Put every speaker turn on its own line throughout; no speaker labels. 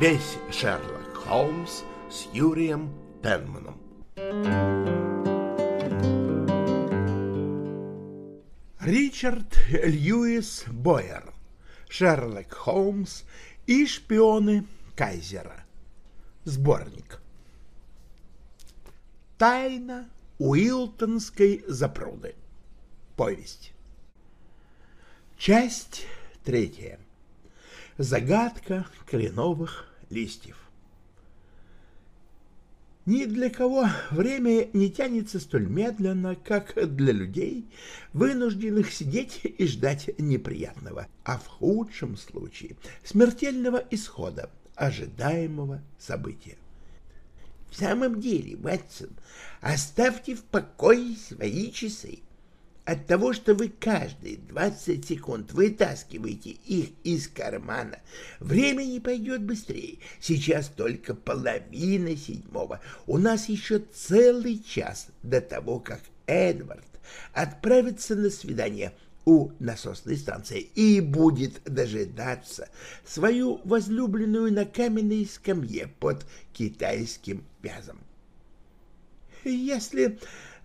Весь Шерлок Холмс с Юрием Пенманом. Ричард Льюис Бойер. Шерлок Холмс и шпионы Кайзера. Сборник. Тайна Уилтонской запруды. Повесть. Часть третья. Загадка кленовых листьев. Ни для кого время не тянется столь медленно, как для людей, вынужденных сидеть и ждать неприятного, а в худшем случае смертельного исхода ожидаемого события.
В самом деле, Ватсон, оставьте в покое свои часы. От того, что вы каждые 20 секунд вытаскиваете их из кармана, время не пойдет быстрее. Сейчас только половина седьмого. У нас еще целый час до того, как Эдвард отправится на свидание у насосной станции и будет дожидаться свою возлюбленную на каменной скамье под китайским вязом.
Если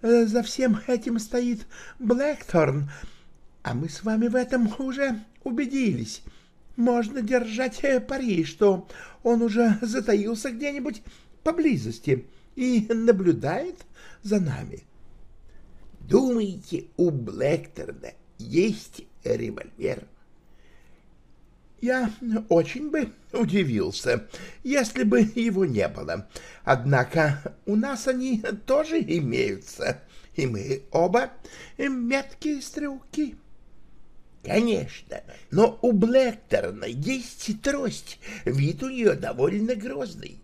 за всем этим стоит Блэкторн, а мы с вами в этом уже убедились, можно держать э, пари, что он уже затаился где-нибудь поблизости и наблюдает за нами.
Думаете, у Блэкторна есть револьвер.
Я очень бы удивился, если бы его не было. Однако у нас они тоже имеются, и мы оба меткие стрелки.
Конечно, но у Блэкторна есть трость, вид у нее довольно грозный.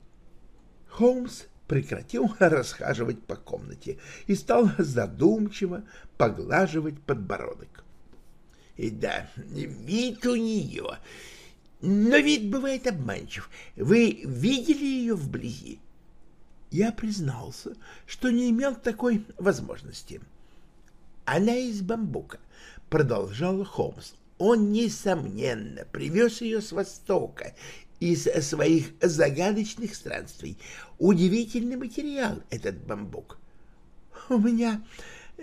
Холмс прекратил расхаживать по комнате и стал задумчиво поглаживать подбородок.
И да, вид у нее. Но вид бывает обманчив. Вы видели ее вблизи?
Я признался, что не имел такой возможности.
Она из бамбука, продолжал Холмс. Он, несомненно, привез ее с Востока из своих загадочных странствий. Удивительный материал этот бамбук.
У меня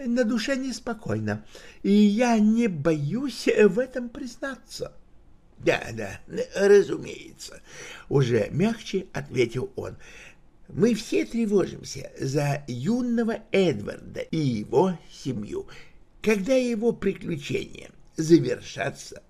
на душе неспокойно, и я не боюсь в этом признаться.
— Да, да, разумеется, — уже мягче ответил он. — Мы все тревожимся за юного Эдварда и его семью, когда его приключения завершатся.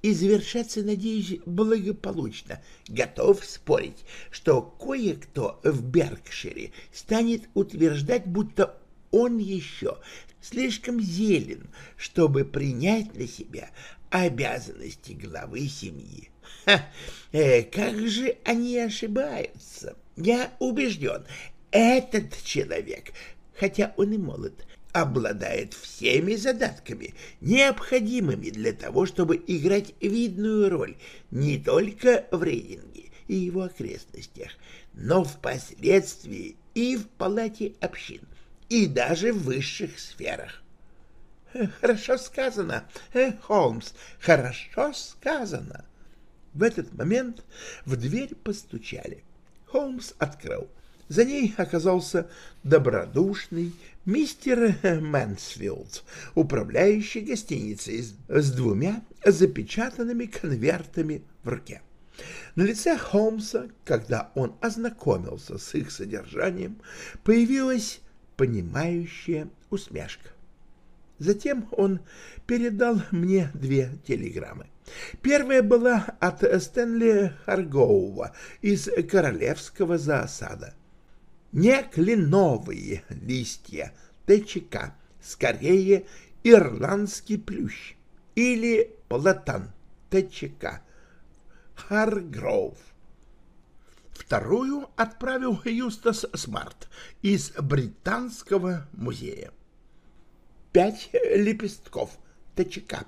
И завершаться, надеюсь, благополучно. Готов спорить, что кое-кто в Беркшире станет утверждать, будто он еще слишком зелен, чтобы принять на себя обязанности главы семьи. Ха, э, как же они ошибаются? Я убежден, этот человек, хотя он и молод, обладает всеми задатками, необходимыми для того, чтобы играть видную роль не только в рейдинге и его окрестностях, но впоследствии и в палате общин и даже в высших сферах.
Хорошо сказано, э, Холмс, хорошо сказано. В этот момент в дверь постучали. Холмс открыл. За ней оказался добродушный мистер Мэнсфилд, управляющий гостиницей с двумя запечатанными конвертами в руке. На лице Холмса, когда он ознакомился с их содержанием, появилась понимающая усмешка. Затем он передал мне две телеграммы. Первая была от Стэнли Харгоува из Королевского зоосада. Не кленовые листья ТЧК, скорее ирландский плющ или платан ТЧК, Харгроув. Вторую отправил Юстас Смарт из Британского музея. Пять лепестков ТЧК,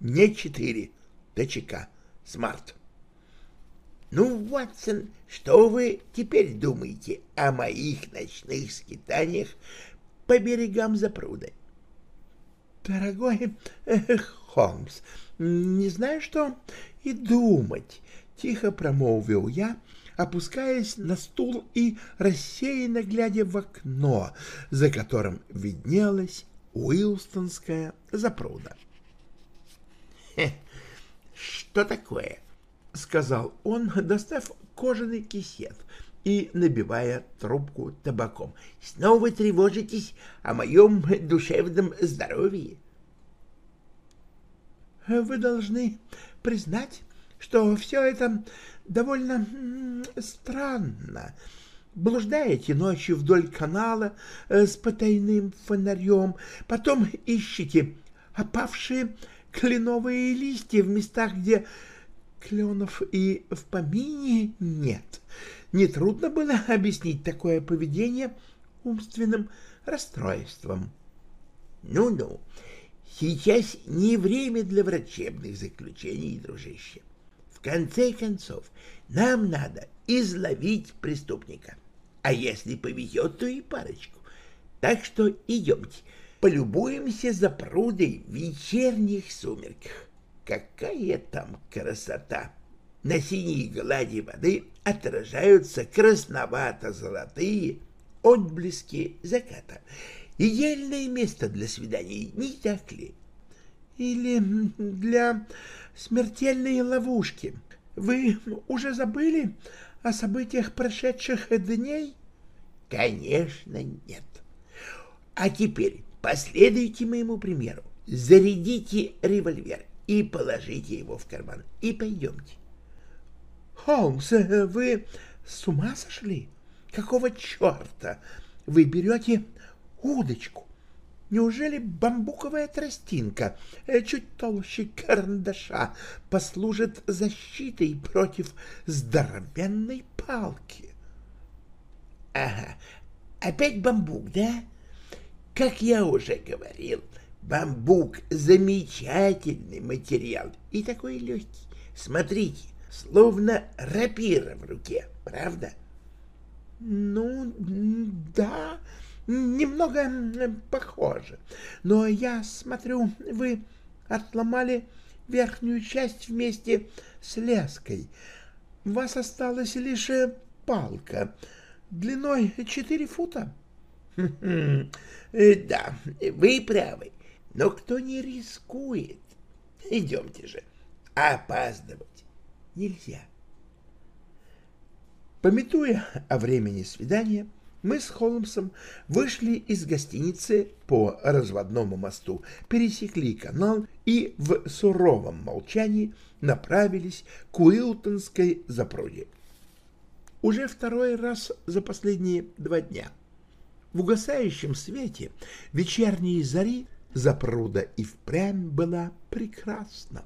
не четыре ТЧК Смарт.
Ну, Ватсон, что вы теперь думаете о моих ночных скитаниях по берегам запруды?
Дорогой Холмс, не знаю, что и думать.
тихо промолвил я, опускаясь на стул и рассеянно глядя в окно, за которым виднелась Уилстонская запруда.
«Что такое?»
— сказал он, достав кожаный кисет и набивая трубку табаком.
«Снова тревожитесь о моем душевном здоровье?»
«Вы должны признать, что все это довольно странно. Блуждаете ночью вдоль канала э, с потайным фонарем, потом ищете опавшие кленовые листья в местах, где кленов и в помине нет. Нетрудно было объяснить такое поведение умственным расстройством.
Ну-ну, сейчас не время для врачебных заключений, дружище. В конце концов, нам надо изловить преступника. А если повезет, то и парочку. Так что идемте, полюбуемся за прудой в вечерних сумерках. Какая там красота! На синей глади воды отражаются красновато-золотые отблески заката. Идеальное место для свиданий, не так ли?
Или для смертельной ловушки. Вы уже забыли о событиях прошедших дней?
Конечно, нет. А теперь последуйте моему примеру. Зарядите револьвер и положите его в карман. И пойдемте.
Холмс, вы с ума сошли? Какого черта вы берете удочку? Неужели бамбуковая тростинка, э, чуть толще карандаша, послужит защитой против здоровенной палки?
Ага, опять бамбук, да? Как я уже говорил, бамбук — замечательный материал и такой легкий. Смотрите, словно рапира в руке, правда?
Ну, да, немного похоже. Но я смотрю, вы отломали верхнюю часть вместе с леской. У вас осталась лишь э, палка длиной четыре фута.
Да, вы правы. Но кто не рискует? Идемте же. Опаздывать нельзя.
Пометуя о времени свидания, мы с Холмсом вышли из гостиницы по разводному мосту, пересекли канал и в суровом молчании направились к Уилтонской запруде. Уже второй раз за последние два дня. В угасающем свете вечерней зари запруда и впрямь была прекрасна.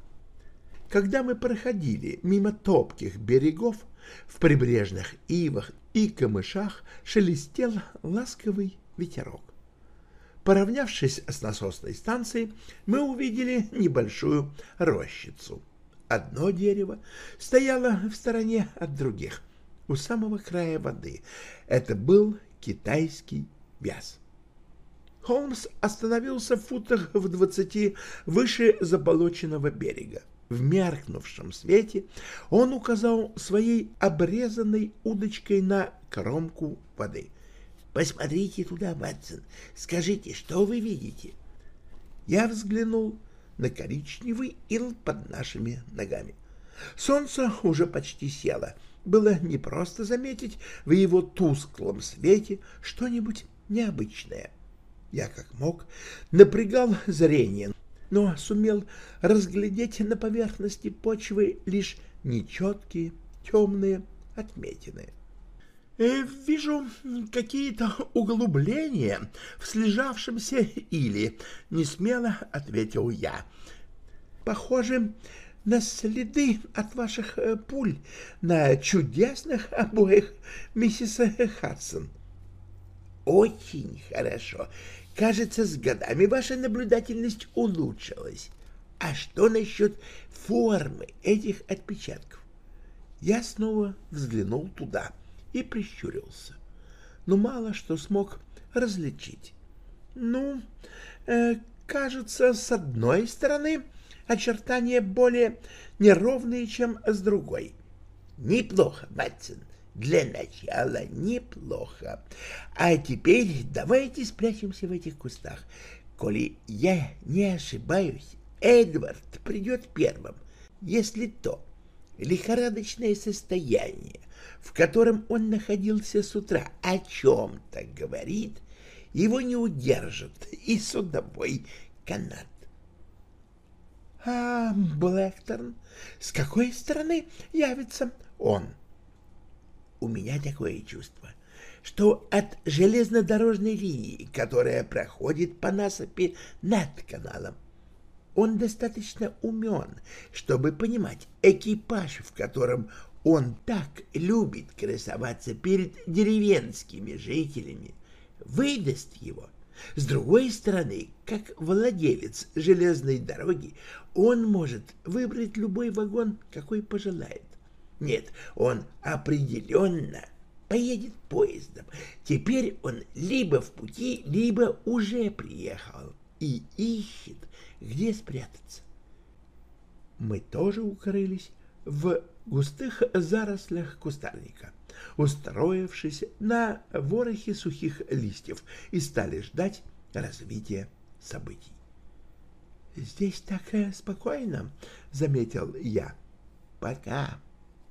Когда мы проходили мимо топких берегов, в прибрежных ивах и камышах шелестел ласковый ветерок. Поравнявшись с насосной станцией, мы увидели небольшую рощицу. Одно дерево стояло в стороне от других, у самого края воды. Это был китайский вяз. Холмс остановился в футах в двадцати выше заболоченного берега. В меркнувшем свете он указал своей обрезанной удочкой на кромку воды. «Посмотрите туда, Ватсон, скажите, что вы видите?» Я взглянул на коричневый ил под нашими ногами. Солнце уже почти село. Было непросто заметить в его тусклом свете что-нибудь необычное. Я как мог напрягал зрение, но сумел разглядеть на поверхности почвы лишь нечеткие темные отметины. Э, «Вижу какие-то углубления в слежавшемся иле», — несмело ответил я. «Похоже на следы от ваших э, пуль на чудесных обоих миссис Хадсон».
Очень хорошо. Кажется, с годами ваша наблюдательность улучшилась. А что насчет формы этих отпечатков?
Я снова взглянул туда и прищурился, но мало что смог различить. Ну, э, кажется, с одной стороны очертания более неровные, чем с другой.
Неплохо, Матсон. Для начала неплохо. А теперь давайте спрячемся в этих кустах. Коли я не ошибаюсь, Эдвард придет первым, если то лихорадочное состояние, в котором он находился с утра, о чем-то говорит, его не удержит и судовой канат.
— А Блэкторн с какой стороны явится он?
— У меня такое чувство, что от железнодорожной линии, которая проходит по насыпи над каналом, он достаточно умен, чтобы понимать экипаж, в котором он так любит красоваться перед деревенскими жителями, выдаст его. С другой стороны, как владелец железной дороги, он может выбрать любой вагон, какой пожелает. Нет, он определенно поедет поездом. Теперь он либо в пути, либо уже приехал и ищет, где спрятаться.
Мы тоже укрылись в густых зарослях кустарника, устроившись на ворохе сухих листьев и стали ждать развития событий. «Здесь так спокойно», — заметил я.
«Пока,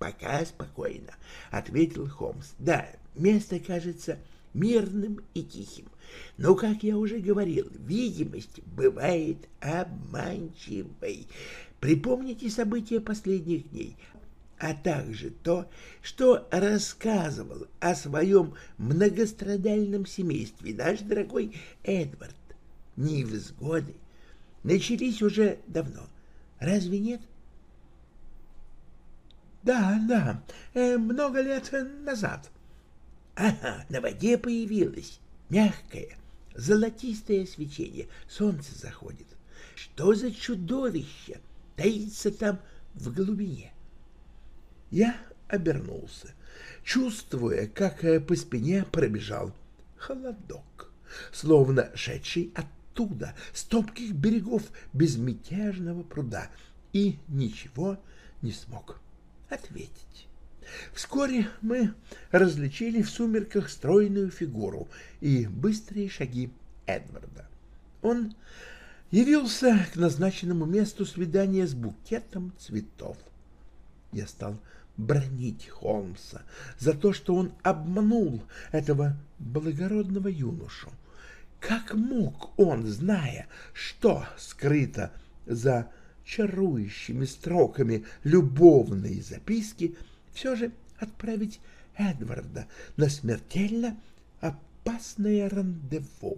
пока спокойно», — ответил Холмс. «Да, место кажется мирным и тихим. Но, как я уже говорил, видимость бывает обманчивой. Припомните события последних дней, а также то, что рассказывал о своем многострадальном семействе наш дорогой Эдвард. Невзгоды начались уже давно. Разве нет?
Да, да, э, много лет назад.
Ага, на воде появилось мягкое, золотистое свечение. Солнце заходит. Что за чудовище таится там в глубине?
Я обернулся, чувствуя, как э, по спине пробежал холодок, словно шедший оттуда, с топких берегов безмятежного пруда, и ничего не смог ответить. Вскоре мы различили в сумерках стройную фигуру и быстрые шаги Эдварда. Он явился к назначенному месту свидания с букетом цветов. Я стал бронить Холмса за то, что он обманул этого благородного юношу. Как мог он, зная, что скрыто за чарующими строками любовной записки, все же отправить Эдварда на смертельно опасное рандеву?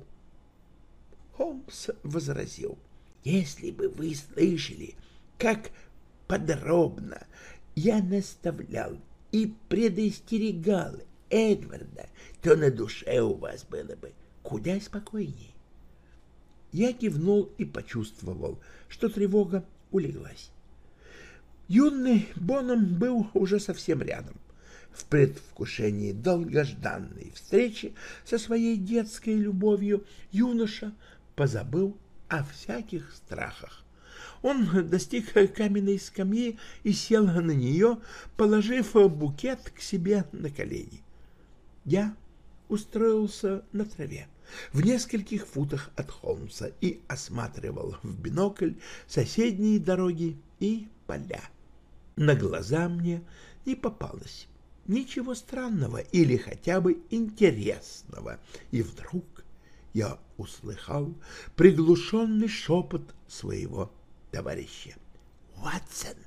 Холмс возразил.
«Если бы вы слышали, как подробно я наставлял и предостерегал Эдварда, то на душе у вас было бы куда спокойнее.
Я кивнул и почувствовал, что тревога улеглась. Юный Боном был уже совсем рядом, в предвкушении долгожданной встречи со своей детской любовью юноша позабыл о всяких страхах. Он достиг каменной скамьи и сел на нее, положив букет к себе на колени. Я устроился на траве в нескольких футах от Холмса и осматривал в бинокль соседние дороги и поля. На глаза мне не попалось ничего странного или хотя бы интересного, и вдруг я услыхал приглушенный шепот своего товарища.
«Уотсон,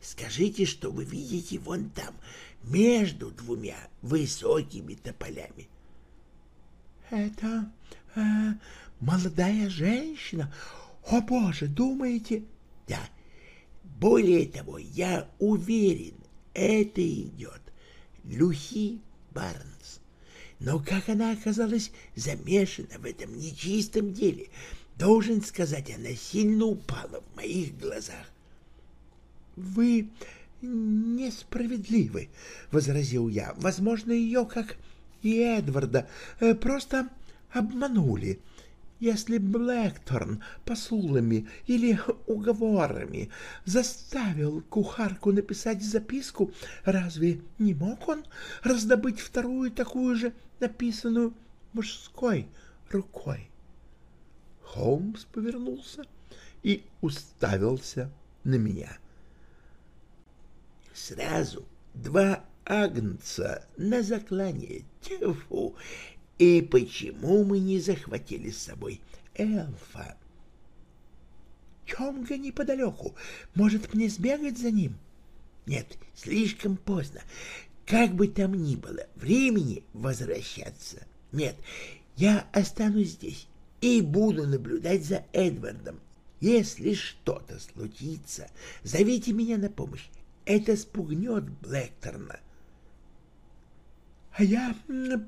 скажите, что вы видите вон там, между двумя высокими тополями».
«Это э, молодая женщина? О, Боже, думаете?»
«Да. Более того, я уверен, это идет Люхи Барнс. Но как она оказалась замешана в этом нечистом деле, Должен сказать, она сильно упала в моих глазах.
— Вы несправедливы, — возразил я. — Возможно, ее, как и Эдварда, э, просто обманули. Если Блэкторн посулами или уговорами заставил кухарку написать записку, разве не мог он раздобыть вторую такую же, написанную мужской рукой?
Холмс повернулся и уставился на меня.
Сразу два агнца на заклание. Тьфу! И почему мы не захватили с собой эльфа?
Чонга неподалеку. Может, мне сбегать за ним?
Нет, слишком поздно. Как бы там ни было, времени возвращаться нет. Я останусь здесь и буду наблюдать за Эдвардом. Если что-то случится, зовите меня на помощь. Это спугнет Блэкторна
а я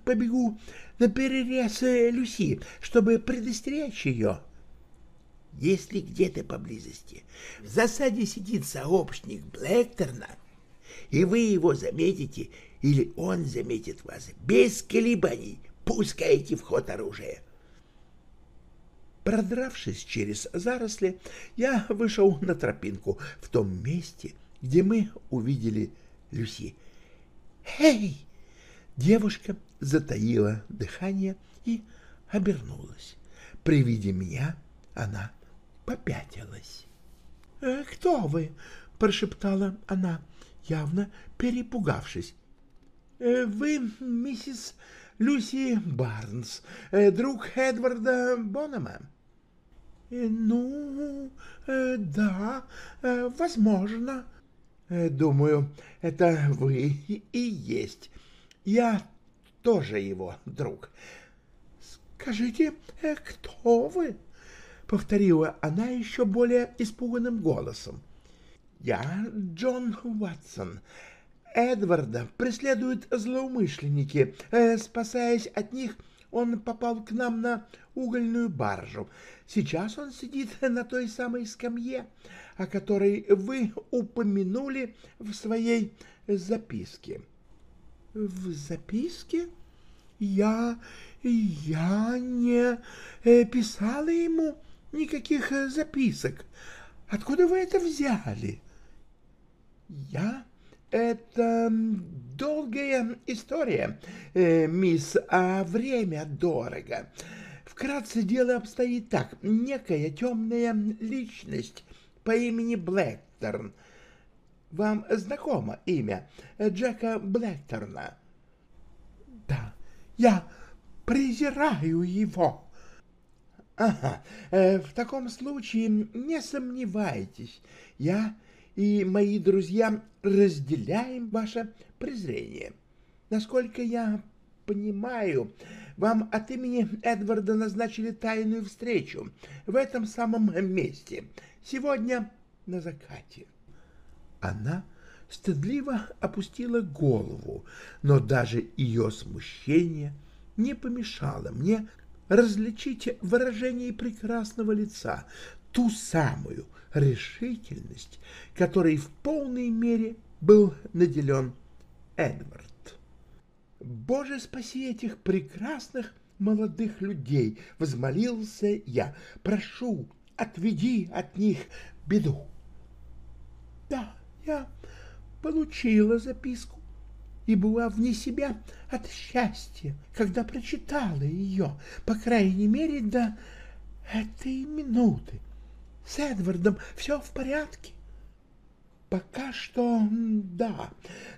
побегу на перерез э, Люси, чтобы предостеречь ее.
Если где-то поблизости в засаде сидит сообщник Блэкторна, и вы его заметите, или он заметит вас, без колебаний пускайте в ход оружие.
Продравшись через заросли, я вышел на тропинку в том месте, где мы увидели Люси. «Эй!» Девушка затаила дыхание и обернулась. При виде меня она попятилась. «Э, «Кто вы?» — прошептала она, явно перепугавшись. «Э, «Вы миссис Люси Барнс, э, друг Эдварда Бонома?» «Ну, да, возможно. Думаю, это вы и есть я тоже его друг. Скажите, э, кто вы? Повторила она еще более испуганным голосом. Я Джон Уатсон. Эдварда преследуют злоумышленники. Э, спасаясь от них, он попал к нам на угольную баржу. Сейчас он сидит на той самой скамье, о которой вы упомянули в своей записке в записке? Я... я не э, писала ему никаких э, записок. Откуда вы это взяли? Я... Это долгая история, э, мисс, а время дорого. Вкратце дело обстоит так. Некая темная личность по имени Блэкторн — вам знакомо имя Джека Блэкторна? Да, я презираю его. Ага, э, в таком случае не сомневайтесь, я и мои друзья разделяем ваше презрение. Насколько я понимаю, вам от имени Эдварда назначили тайную встречу в этом самом месте, сегодня на закате. Она стыдливо опустила голову, но даже ее смущение не помешало мне различить выражение прекрасного лица, ту самую решительность, которой в полной мере был наделен Эдвард. «Боже, спаси этих прекрасных молодых людей!» — возмолился я. «Прошу, отведи от них беду!» «Да, я получила записку и была вне себя от счастья, когда прочитала ее, по крайней мере, до этой минуты. С Эдвардом все в порядке. Пока что да,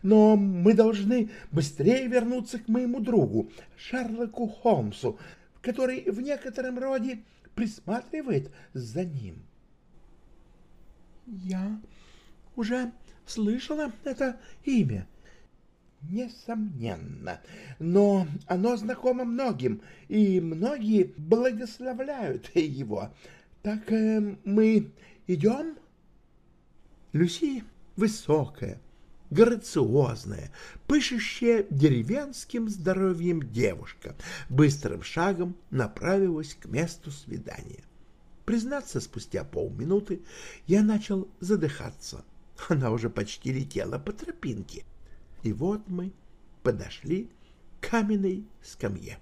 но мы должны быстрее вернуться к моему другу, Шерлоку Холмсу, который в некотором роде присматривает за ним. Я уже слышала это имя? Несомненно, но оно знакомо многим, и многие благословляют его. Так э, мы идем? Люси высокая, грациозная, пышущая деревенским здоровьем девушка, быстрым шагом направилась к месту свидания. Признаться, спустя полминуты я начал задыхаться. Она уже почти летела по тропинке. И вот мы подошли к каменной скамье.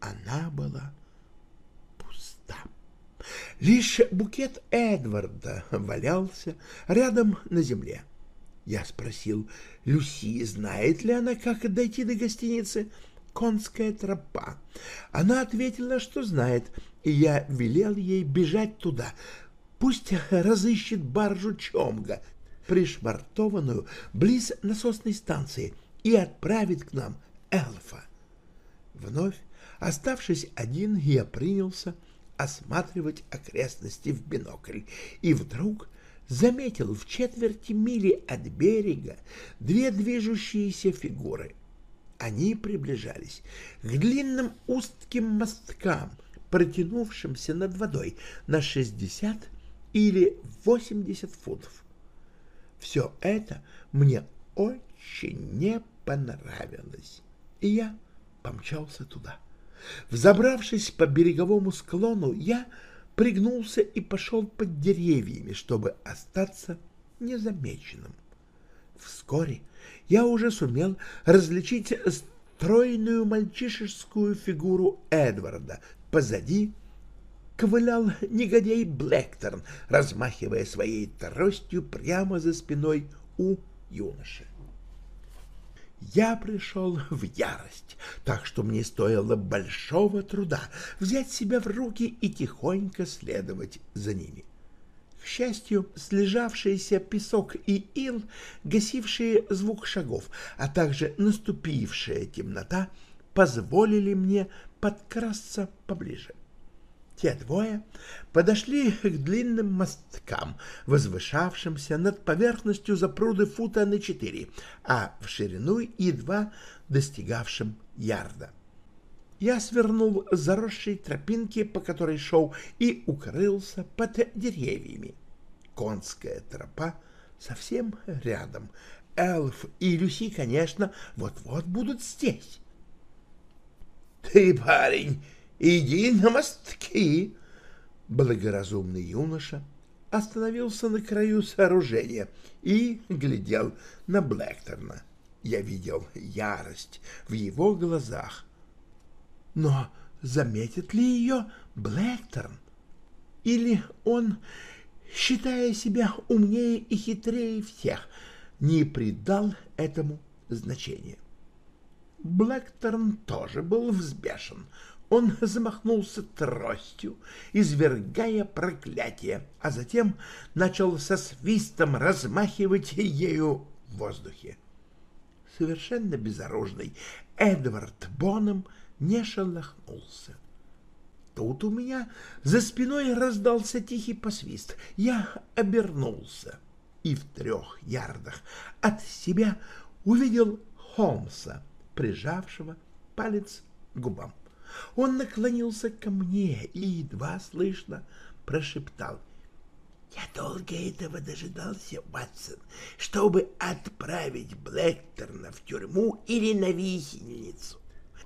Она была
Лишь букет Эдварда валялся рядом на земле. Я спросил Люси, знает ли она, как дойти до гостиницы «Конская тропа». Она ответила, что знает, и я велел ей бежать туда. Пусть разыщет баржу Чомга, пришвартованную близ насосной станции, и отправит к нам Элфа. Вновь, оставшись один, я принялся осматривать окрестности в бинокль, и вдруг заметил в четверти мили от берега две движущиеся фигуры. Они приближались к длинным узким мосткам, протянувшимся над водой на 60 или 80 футов. Все это мне очень не понравилось, и я помчался туда. Взобравшись по береговому склону, я пригнулся и пошел под деревьями, чтобы остаться незамеченным. Вскоре я уже сумел различить стройную мальчишескую фигуру Эдварда. Позади ковылял негодяй Блэкторн, размахивая своей тростью прямо за спиной у юноши. Я пришел в ярость, так что мне стоило большого труда взять себя в руки и тихонько следовать за ними. К счастью, слежавшийся песок и ил, гасившие звук шагов, а также наступившая темнота, позволили мне подкрасться поближе. Те двое подошли к длинным мосткам, возвышавшимся над поверхностью запруды фута на четыре, а в ширину едва достигавшим ярда. Я свернул с заросшей тропинки, по которой шел, и укрылся под деревьями. Конская тропа совсем рядом. Эльф и Люси, конечно, вот-вот будут здесь.
— Ты, парень, Иди на мостки. Благоразумный юноша остановился на краю сооружения и глядел на Блэкторна. Я видел ярость в его глазах. Но заметит ли ее Блэкторн? Или он, считая себя умнее и хитрее всех, не придал этому значения? Блэкторн тоже был взбешен — он замахнулся тростью, извергая проклятие, а затем начал со свистом размахивать ею в воздухе. Совершенно безоружный Эдвард Боном не шелохнулся. Тут у меня за спиной раздался тихий посвист. Я обернулся и в трех ярдах от себя увидел Холмса, прижавшего палец к губам. Он наклонился ко мне и едва слышно прошептал. «Я долго этого дожидался, Ватсон, чтобы отправить Блэкторна в тюрьму или на висельницу.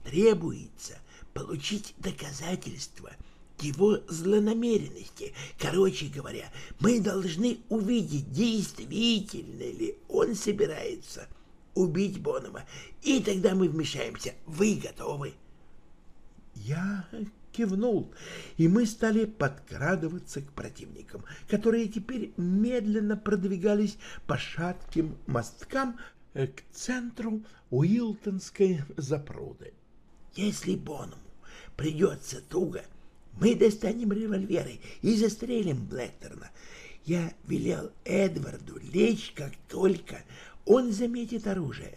Требуется получить доказательства его злонамеренности. Короче говоря, мы должны увидеть, действительно ли он собирается убить Бонома, и тогда мы вмешаемся. Вы готовы?» Я кивнул, и мы стали подкрадываться к противникам, которые теперь медленно продвигались по шатким мосткам к центру Уилтонской запруды. Если Боному придется туго, мы достанем револьверы и застрелим Блэкторна. Я велел Эдварду лечь, как только он заметит оружие.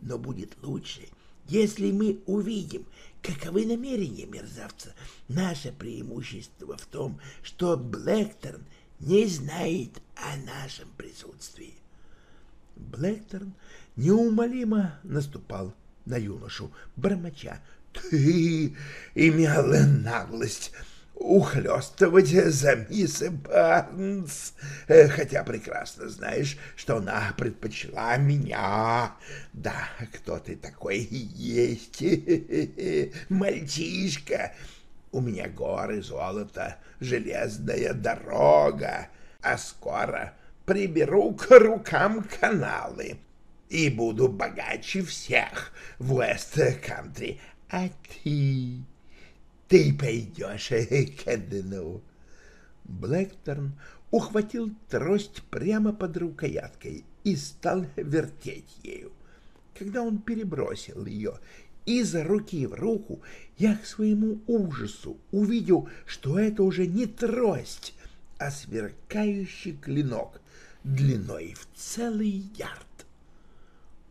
Но будет лучше, если мы увидим, каковы намерения мерзавца, наше преимущество в том, что Блэкторн не знает о нашем присутствии. Блэкторн неумолимо наступал на юношу, бормоча. — Ты имел наглость ухлёстывать за мисс Барнс, э, хотя прекрасно знаешь, что она предпочла меня. Да, кто ты такой есть? Мальчишка. У меня горы золота, железная дорога, а скоро приберу к рукам каналы и буду богаче всех в Уэст-Кантри. А ты ты пойдешь к дну.
Блэкторн ухватил трость прямо под рукояткой и стал вертеть ею. Когда он перебросил ее из руки в руку, я к своему ужасу увидел, что это уже не трость, а сверкающий клинок длиной в целый ярд.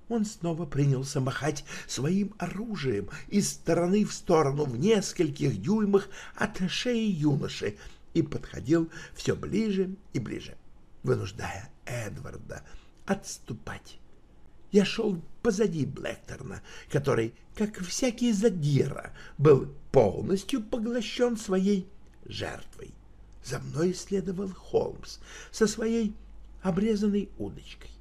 Он снова принялся махать своим оружием из стороны в сторону в нескольких дюймах от шеи юноши и подходил все ближе и ближе, вынуждая Эдварда отступать. Я шел позади Блэкторна, который, как всякий задира, был полностью поглощен своей жертвой. За мной следовал Холмс со своей обрезанной удочкой.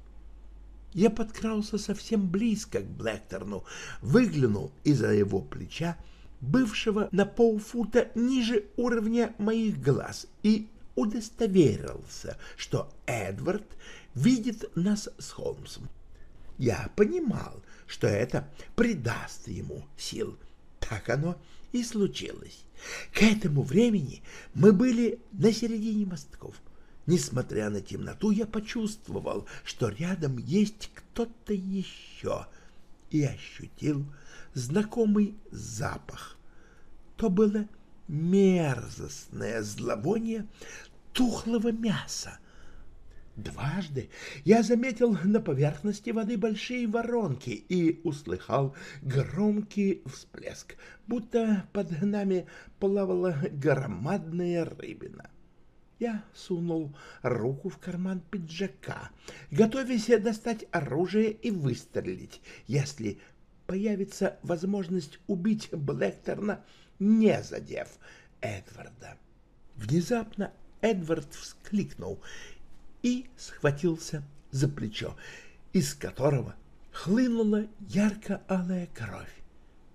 Я подкрался совсем близко к Блэкторну, выглянул из-за его плеча, бывшего на полфута ниже уровня моих глаз, и удостоверился, что Эдвард видит нас с Холмсом. Я понимал, что это придаст ему сил. Так оно и случилось. К этому времени мы были на середине мостков. Несмотря на темноту, я почувствовал, что рядом есть кто-то еще, и ощутил знакомый запах. То было мерзостное зловоние тухлого мяса. Дважды я заметил на поверхности воды большие воронки и услыхал громкий всплеск, будто под нами плавала громадная рыбина. Я сунул руку в карман пиджака, готовясь достать оружие и выстрелить, если появится возможность убить Блэкторна, не задев Эдварда. Внезапно Эдвард вскликнул и схватился за плечо, из которого хлынула ярко-алая кровь.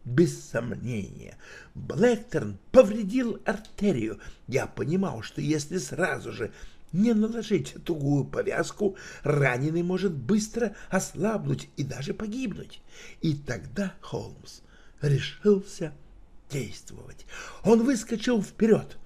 Без сомнения, Блэкторн повредил артерию. Я понимал, что если сразу же не наложить тугую повязку, раненый может быстро ослабнуть и даже погибнуть. И тогда Холмс решился действовать. Он выскочил вперед,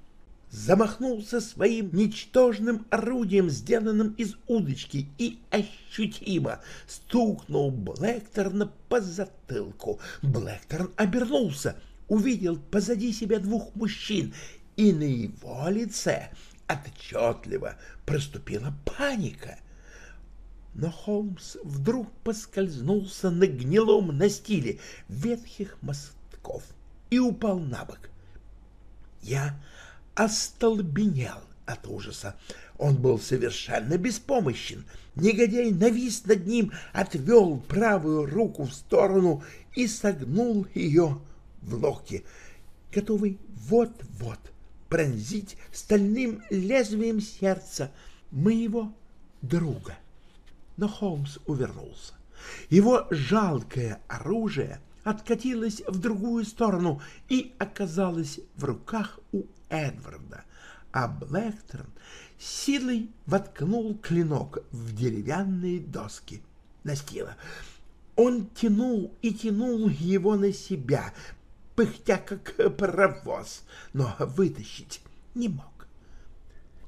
замахнулся своим ничтожным орудием, сделанным из удочки, и ощутимо стукнул Блэкторна по затылку. Блэкторн обернулся, увидел позади себя двух мужчин, и на его лице отчетливо проступила паника. Но Холмс вдруг поскользнулся на гнилом настиле ветхих мостков и упал на бок. Я остолбенел от ужаса. Он был совершенно беспомощен. Негодяй навис над ним, отвел правую руку в сторону и согнул ее в локте, готовый вот-вот пронзить стальным лезвием сердца моего друга. Но Холмс увернулся. Его жалкое оружие откатилось в другую сторону и оказалось в руках у Эдварда, а Блэкторн силой воткнул клинок в деревянные доски настила. Он тянул и тянул его на себя, пыхтя как паровоз, но вытащить не мог.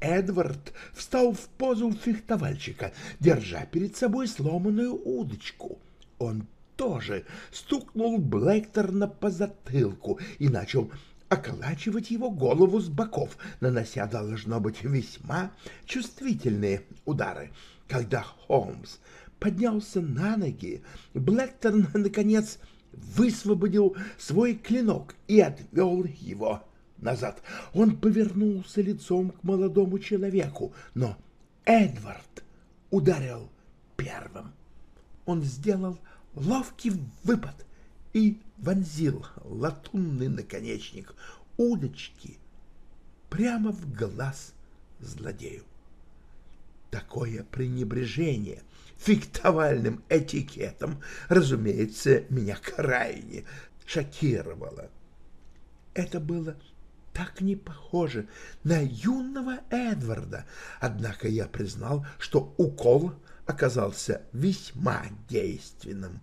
Эдвард встал в позу фехтовальщика, держа перед собой сломанную удочку. Он тоже стукнул Блэкторна по затылку и начал околачивать его голову с боков, нанося, должно быть, весьма чувствительные удары. Когда Холмс поднялся на ноги, Блэкторн, наконец, высвободил свой клинок и отвел его назад. Он повернулся лицом к молодому человеку, но Эдвард ударил первым. Он сделал ловкий выпад и вонзил латунный наконечник удочки прямо в глаз злодею. Такое пренебрежение фиктовальным этикетом, разумеется, меня крайне шокировало. Это было так не похоже на юного Эдварда, однако я признал, что укол оказался весьма действенным.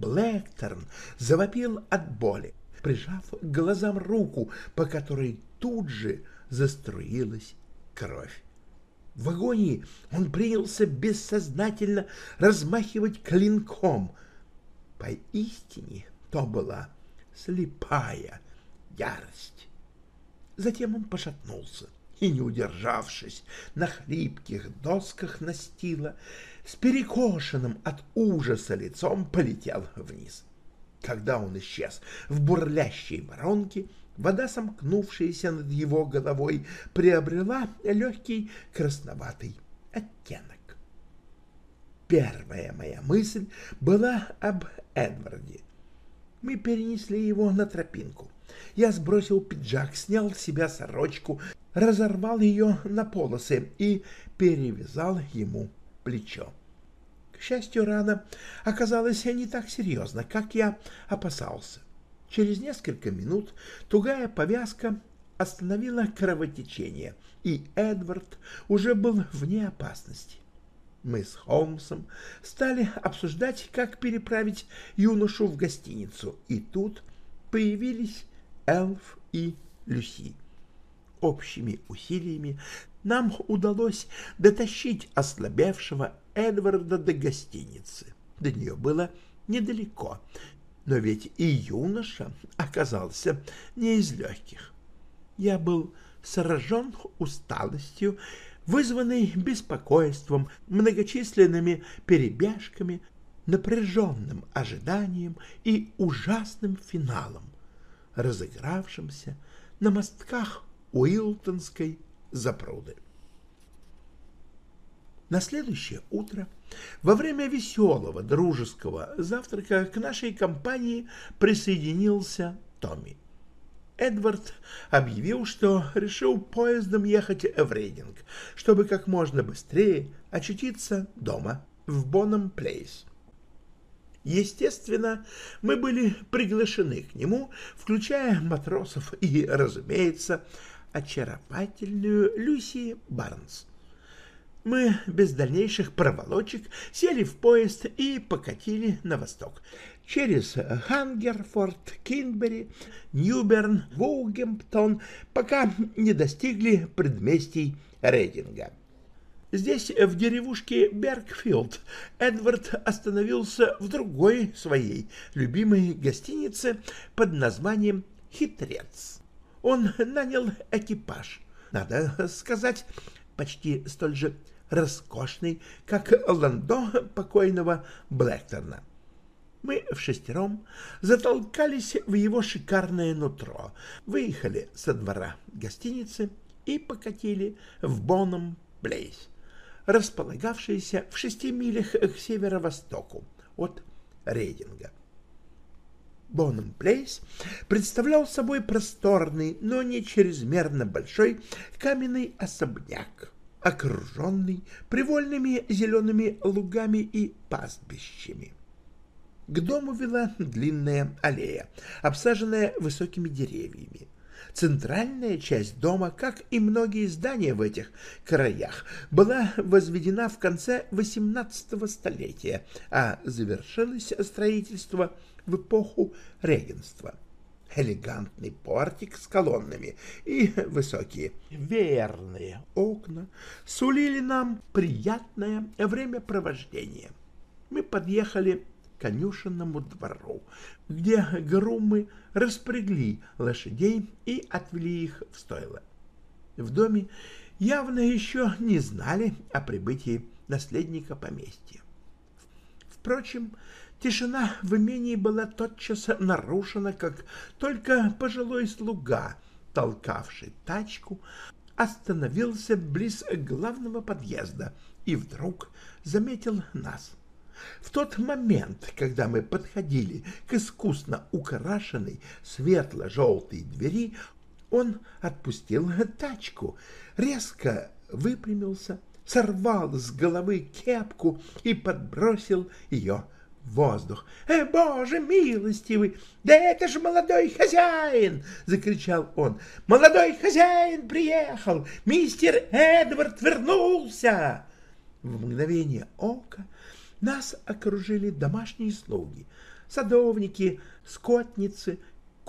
Блэкторн завопил от боли, прижав к глазам руку, по которой тут же заструилась кровь. В агонии он принялся бессознательно размахивать клинком. Поистине то была слепая ярость. Затем он пошатнулся и, не удержавшись на хлипких досках настила, с перекошенным от ужаса лицом полетел вниз. Когда он исчез в бурлящей воронке, вода, сомкнувшаяся над его головой, приобрела легкий красноватый оттенок. Первая моя мысль была об Эдварде. Мы перенесли его на тропинку. Я сбросил пиджак, снял с себя сорочку, разорвал ее на полосы и перевязал ему плечо. К счастью, рана оказалась не так серьезна, как я опасался. Через несколько минут тугая повязка остановила кровотечение, и Эдвард уже был вне опасности. Мы с Холмсом стали обсуждать, как переправить юношу в гостиницу, и тут появились Элф и Люси. Общими усилиями нам удалось дотащить ослабевшего Эдварда до гостиницы. До нее было недалеко, но ведь и юноша оказался не из легких. Я был сражен усталостью, вызванной беспокойством, многочисленными перебежками, напряженным ожиданием и ужасным финалом, разыгравшимся на мостках Уилтонской запруды. На следующее утро, во время веселого дружеского завтрака, к нашей компании присоединился Томми. Эдвард объявил, что решил поездом ехать в Рейдинг, чтобы как можно быстрее очутиться дома в Боном Плейс. Естественно, мы были приглашены к нему, включая матросов и, разумеется, очаровательную Люси Барнс. Мы без дальнейших проволочек сели в поезд и покатили на восток, через Хангерфорд, Кинбери, Ньюберн, Вулгемптон, пока не достигли предместий Рейдинга. Здесь, в деревушке Бергфилд, Эдвард остановился в другой своей любимой гостинице под названием «Хитрец». Он нанял экипаж, надо сказать, почти столь же роскошный, как ландо покойного Блэкторна. Мы в шестером затолкались в его шикарное нутро, выехали со двора гостиницы и покатили в Боном Плейс, располагавшийся в шести милях к северо-востоку от Рейдинга. Боном Плейс представлял собой просторный, но не чрезмерно большой каменный особняк, окруженный привольными зелеными лугами и пастбищами. К дому вела длинная аллея, обсаженная высокими деревьями. Центральная часть дома, как и многие здания в этих краях, была возведена в конце XVIII столетия, а завершилось строительство в эпоху регенства. Элегантный портик с колоннами и высокие верные окна сулили нам приятное времяпровождение. Мы подъехали к конюшенному двору, где грумы распрягли лошадей и отвели их в стойло. В доме явно еще не знали о прибытии наследника поместья. Впрочем, Тишина в имении была тотчас нарушена, как только пожилой слуга, толкавший тачку, остановился близ главного подъезда и вдруг заметил нас. В тот момент, когда мы подходили к искусно украшенной светло-желтой двери, он отпустил тачку, резко выпрямился, сорвал с головы кепку и подбросил ее воздух. «Э, боже милостивый! Да это же молодой хозяин!» — закричал он. «Молодой хозяин приехал! Мистер Эдвард вернулся!» В мгновение ока нас окружили домашние слуги, садовники, скотницы,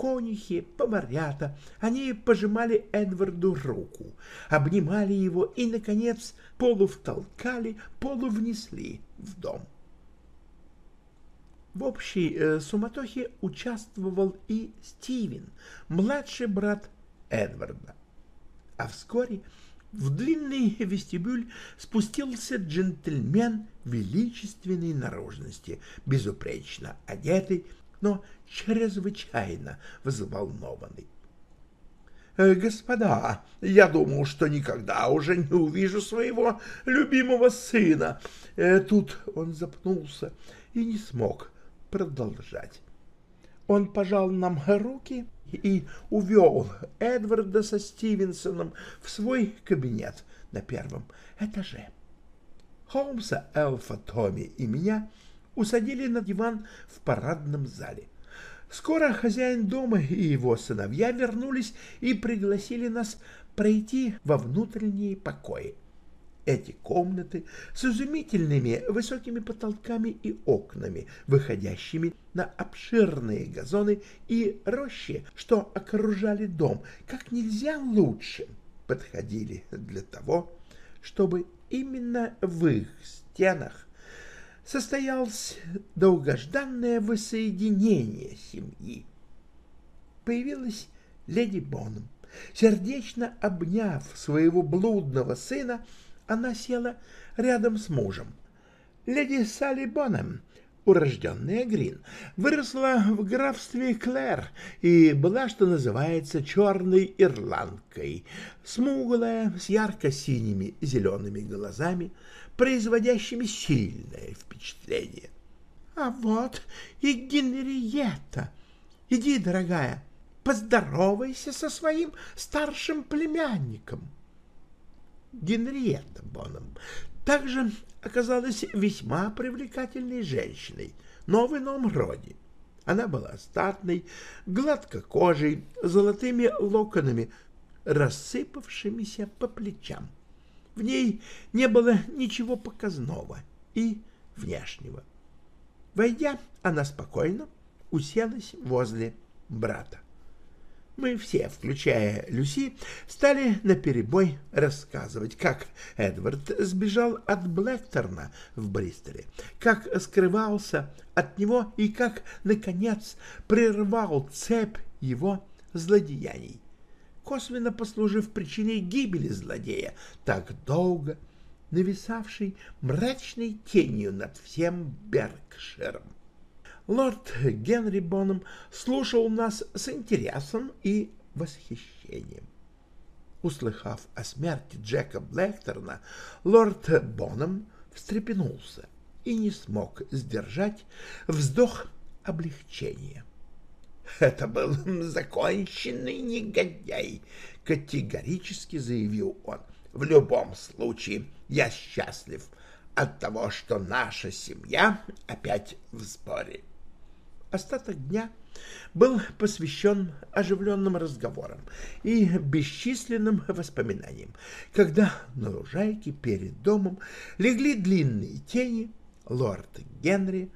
конюхи, поварята. Они пожимали Эдварду руку, обнимали его и, наконец, полувтолкали, полувнесли в дом. В общей э, суматохе участвовал и Стивен, младший брат Эдварда. А вскоре в длинный вестибюль спустился джентльмен величественной наружности, безупречно одетый, но чрезвычайно взволнованный. «Э, «Господа, я думал, что никогда уже не увижу своего любимого сына». Э, тут он запнулся и не смог продолжать. Он пожал нам руки и увел Эдварда со Стивенсоном в свой кабинет на первом этаже. Холмса, Элфа, Томми и меня усадили на диван в парадном зале. Скоро хозяин дома и его сыновья вернулись и пригласили нас пройти во внутренние покои. Эти комнаты с изумительными высокими потолками и окнами, выходящими на обширные газоны и рощи, что окружали дом, как нельзя лучше подходили для того, чтобы именно в их стенах состоялось долгожданное воссоединение семьи. Появилась леди Боном. Сердечно обняв своего блудного сына, она села рядом с мужем. Леди Салли Бонем, урожденная Грин, выросла в графстве Клэр и была, что называется, черной ирландкой, смуглая, с ярко-синими зелеными глазами, производящими сильное впечатление. — А вот и Генриетта. Иди, дорогая, поздоровайся со своим старшим племянником. — Генриетта Боном также оказалась весьма привлекательной женщиной, но в ином роде. Она была статной, гладкокожей, золотыми локонами, рассыпавшимися по плечам. В ней не было ничего показного и внешнего. Войдя, она спокойно уселась возле брата. Мы все, включая Люси, стали наперебой рассказывать, как Эдвард сбежал от Блэкторна в Бристоле, как скрывался от него и как, наконец, прервал цепь его злодеяний, косвенно послужив причиной гибели злодея, так долго нависавшей мрачной тенью над всем Беркширом. Лорд Генри Боном слушал нас с интересом и восхищением. Услыхав о смерти Джека Блэкторна, лорд Боном встрепенулся и не смог сдержать вздох облегчения. «Это был законченный негодяй», — категорически заявил он. «В любом случае я счастлив от того, что наша семья опять в сборе». Остаток дня был посвящен оживленным разговорам и бесчисленным воспоминаниям. Когда на лужайке перед домом легли длинные тени, лорд Генри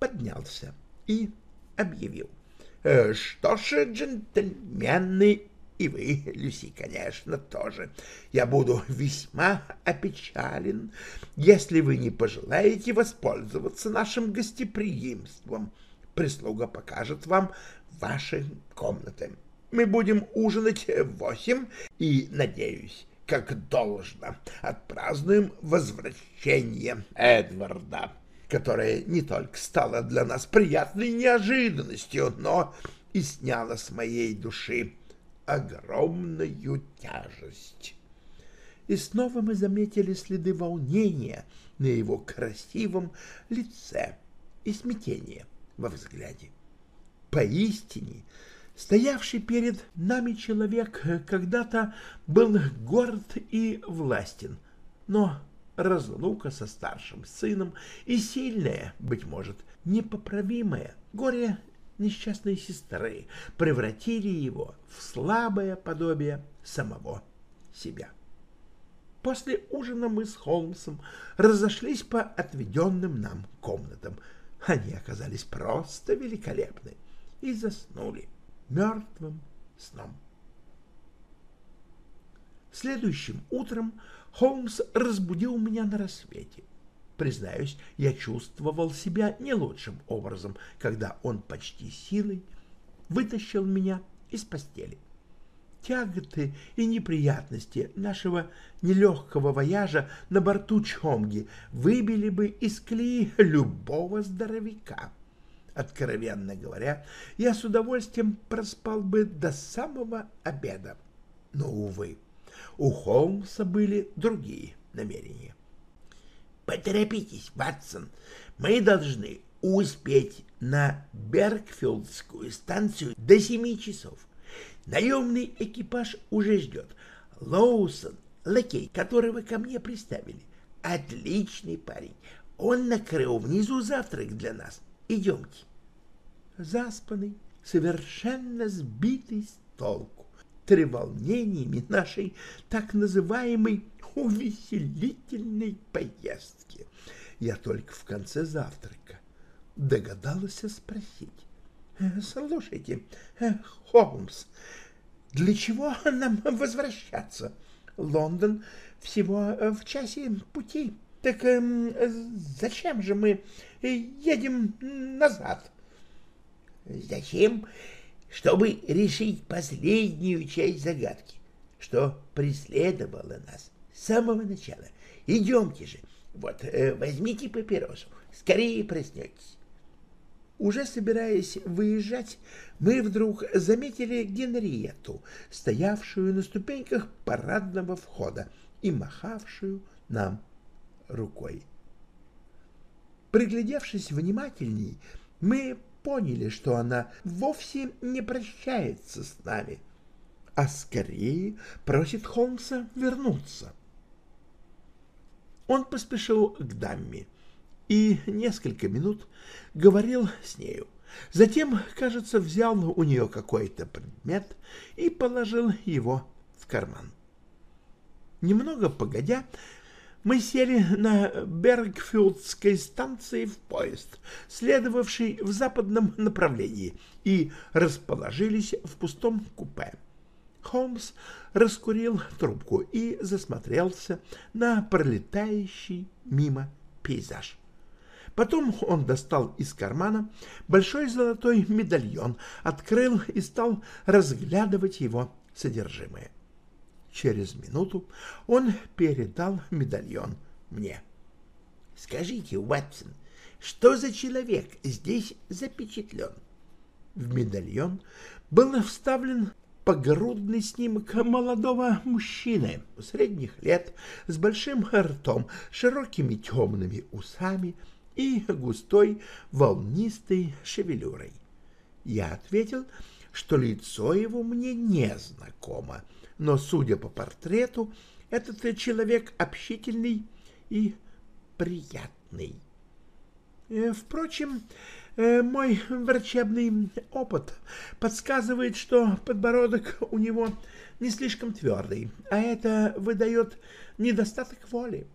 поднялся и объявил. «Э, «Что ж, джентльмены, и вы, Люси, конечно, тоже. Я буду весьма опечален, если вы не пожелаете воспользоваться нашим гостеприимством» прислуга покажет вам ваши комнаты. Мы будем ужинать в восемь и, надеюсь, как должно, отпразднуем возвращение Эдварда, которое не только стало для нас приятной неожиданностью, но и сняло с моей души огромную тяжесть. И снова мы заметили следы волнения на его красивом лице и смятения во взгляде. Поистине, стоявший перед нами человек когда-то был горд и властен, но разлука со старшим сыном и сильное, быть может, непоправимое горе несчастной сестры превратили его в слабое подобие самого себя. После ужина мы с Холмсом разошлись по отведенным нам комнатам — они оказались просто великолепны и заснули. мертвым сном. Следующим утром Холмс разбудил меня на рассвете. Признаюсь, я чувствовал себя не лучшим образом, когда он почти силой вытащил меня из постели. Тяготы и неприятности нашего нелегкого вояжа на борту Чомги выбили бы из колеи любого здоровяка. Откровенно говоря, я с удовольствием проспал бы до самого обеда. Но, увы, у Холмса были другие намерения.
«Поторопитесь, Ватсон, мы должны успеть на Бергфилдскую станцию до семи часов. Наемный экипаж уже ждет. Лоусон, лакей, которого ко мне приставили, отличный парень. Он накрыл внизу завтрак для нас. Идемте.
Заспанный, совершенно сбитый с толку, треволнениями нашей так называемой увеселительной поездки. Я только в конце завтрака догадался спросить. «Э, «Слушайте, э, Холмс, для чего нам возвращаться? Лондон всего э, в часе пути. Так э, зачем же мы едем назад?»
«Зачем? Чтобы решить последнюю часть загадки, что преследовало нас с самого начала. Идемте же, вот, возьмите папиросу, скорее проснетесь».
Уже собираясь выезжать, мы вдруг заметили Генриету, стоявшую на ступеньках парадного входа и махавшую нам рукой. Приглядевшись внимательней, мы поняли, что она вовсе не прощается с нами, а скорее просит Холмса вернуться. Он поспешил к дамме и несколько минут говорил с нею. Затем, кажется, взял у нее какой-то предмет и положил его в карман. Немного погодя, мы сели на Бергфилдской станции в поезд, следовавший в западном направлении, и расположились в пустом купе. Холмс раскурил трубку и засмотрелся на пролетающий мимо пейзаж. Потом он достал из кармана большой золотой медальон, открыл и стал разглядывать его содержимое. Через минуту он передал медальон мне.
— Скажите, Уатсон, что за человек здесь запечатлен?
В медальон был вставлен погрудный снимок молодого мужчины средних лет с большим ртом, широкими темными усами, и густой волнистой шевелюрой. Я ответил, что лицо его мне не знакомо, но, судя по портрету, этот человек общительный и приятный. Э, впрочем, э, мой врачебный опыт подсказывает, что подбородок у него не слишком твердый, а это выдает недостаток воли.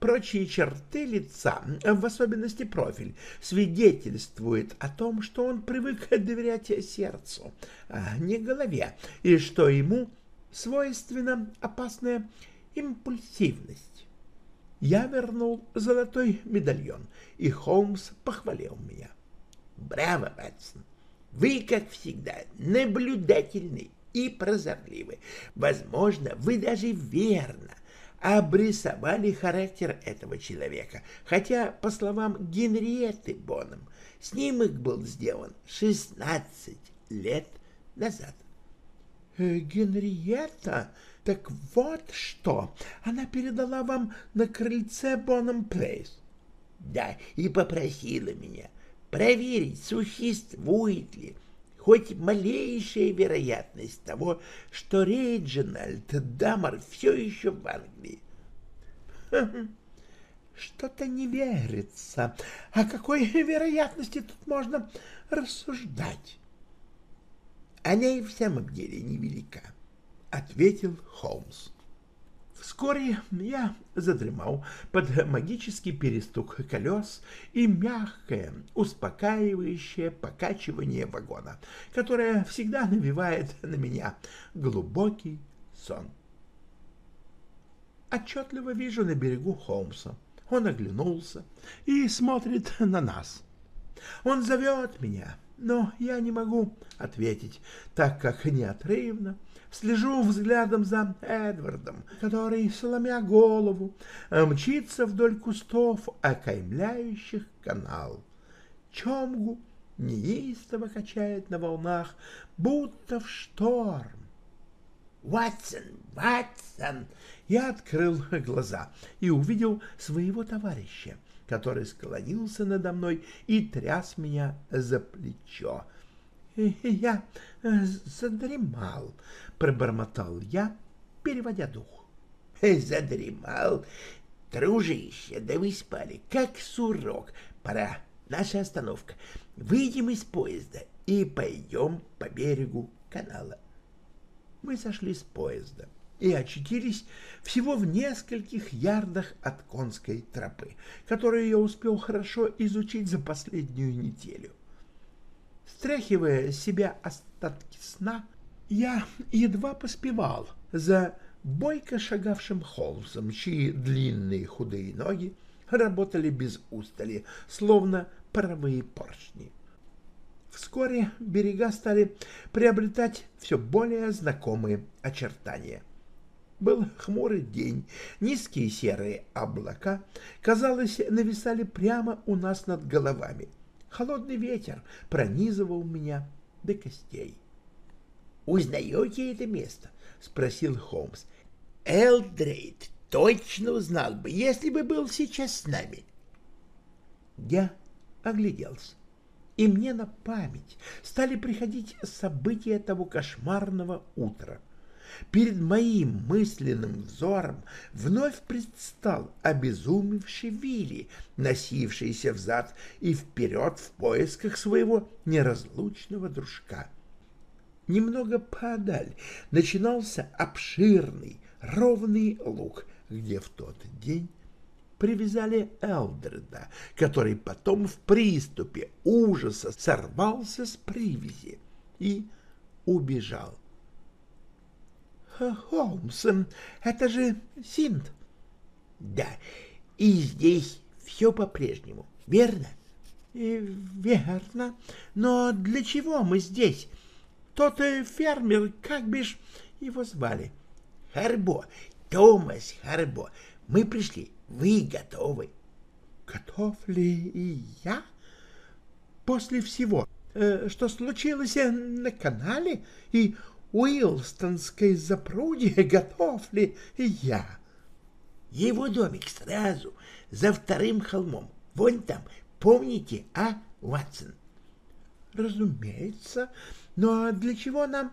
Прочие черты лица, в особенности профиль, свидетельствуют о том, что он привык доверять сердцу, а не голове, и что ему свойственна опасная импульсивность. Я вернул золотой медальон, и Холмс похвалил меня.
«Браво, Ватсон! Вы, как всегда, наблюдательны и прозорливы. Возможно, вы даже верно обрисовали характер этого человека, хотя, по словам Генриетты Боном, снимок был сделан 16 лет назад.
Э, Генриетта, так вот что, она передала вам на крыльце Боном Плейс.
Да, и попросила меня проверить, существует ли хоть малейшая вероятность того, что Рейджинальд Дамар все еще в Англии.
Что-то не верится. О какой вероятности тут можно рассуждать?
Она и в самом деле невелика, — ответил Холмс.
Вскоре я задремал под магический перестук колес и мягкое, успокаивающее покачивание вагона, которое всегда навевает на меня глубокий сон. Отчетливо вижу на берегу Холмса. Он оглянулся и смотрит на нас. Он зовет меня, но я не могу ответить, так как неотрывно слежу взглядом за Эдвардом, который, сломя голову, мчится вдоль кустов, окаймляющих канал. Чомгу неистово качает на волнах, будто в шторм. «Ватсон! Ватсон!» Я открыл глаза и увидел своего товарища, который склонился надо мной и тряс меня за плечо. «Я э, задремал», — пробормотал я, переводя дух.
«Задремал? Дружище, да вы спали, как сурок. Пора, наша остановка. Выйдем из поезда и пойдем по берегу канала».
Мы сошли с поезда и очутились всего в нескольких ярдах от конской тропы, которую я успел хорошо изучить за последнюю неделю. Стряхивая с себя остатки сна, я едва поспевал за бойко шагавшим Холмсом, чьи длинные худые ноги работали без устали, словно паровые поршни. Вскоре берега стали приобретать все более знакомые очертания. Был хмурый день, низкие серые облака, казалось, нависали прямо у нас над головами. Холодный ветер пронизывал меня до костей.
«Узнаете это место?» — спросил Холмс. «Элдрейд точно узнал бы, если бы был сейчас с нами».
Я огляделся, и мне на память стали приходить события того кошмарного утра. Перед моим мысленным взором вновь предстал обезумевший Вилли, носившийся взад и вперед в поисках своего неразлучного дружка. Немного подаль начинался обширный, ровный луг, где в тот день привязали Элдреда, который потом в приступе ужаса сорвался с привязи и убежал. Холмс, это же Синт.
Да, и здесь все по-прежнему, верно?
Верно. Но для чего мы здесь? Тот э, фермер, как бишь его звали?
Харбо, Томас Харбо. Мы пришли. Вы готовы?
Готов ли и я? После всего, э, что случилось э, на канале и Уилстонской запруде, готов ли я?
Его домик сразу за вторым холмом. Вон там, помните, а, Ватсон?
Разумеется, но для чего нам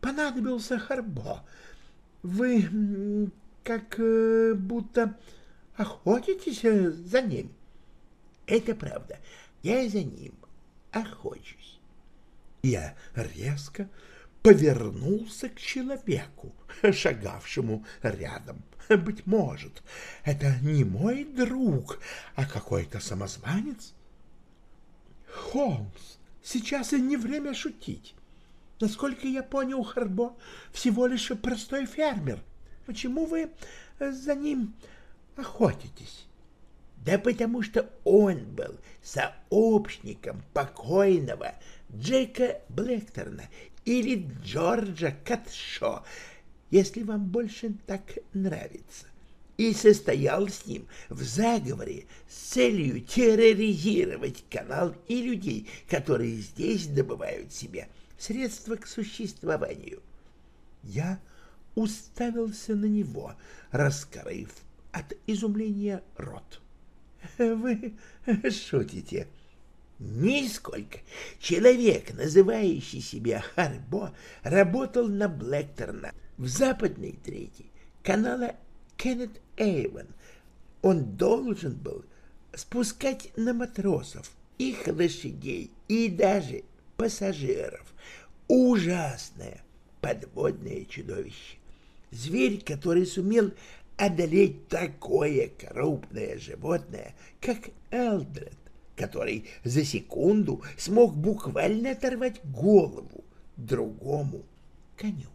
понадобился Харбо? Вы как э, будто охотитесь э, за ним.
Это правда, я за ним охочусь.
Я резко повернулся к человеку, шагавшему рядом. Быть может, это не мой друг, а какой-то самозванец? Холмс, сейчас и не время шутить. Насколько я понял, Харбо всего лишь простой фермер. Почему вы за ним охотитесь?
Да потому что он был сообщником покойного Джека Блэкторна или Джорджа Катшо, если вам больше так нравится, и состоял с ним в заговоре с целью терроризировать канал и людей, которые здесь добывают себе средства к существованию. Я уставился на него, раскрыв от изумления рот. — Вы шутите? — Нисколько. Человек, называющий себя Харбо, работал на Блэкторна в западной трети канала Кеннет Эйвен. Он должен был спускать на матросов, их лошадей и даже пассажиров. Ужасное подводное чудовище. Зверь, который сумел одолеть такое крупное животное, как Элдред, который за секунду смог буквально оторвать голову другому коню.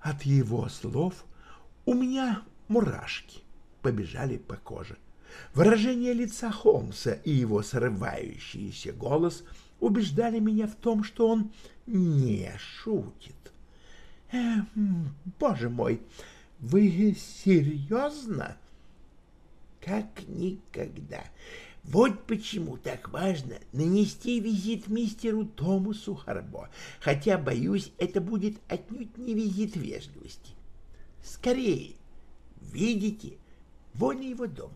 От его слов у меня мурашки побежали по коже. Выражение лица Холмса и его срывающийся голос убеждали меня в том, что он не шутит. Э, боже мой, вы серьезно?
Как никогда. Вот почему так важно нанести визит мистеру Томасу Харбо, хотя, боюсь, это будет отнюдь не визит вежливости. Скорее, видите, вон его дом.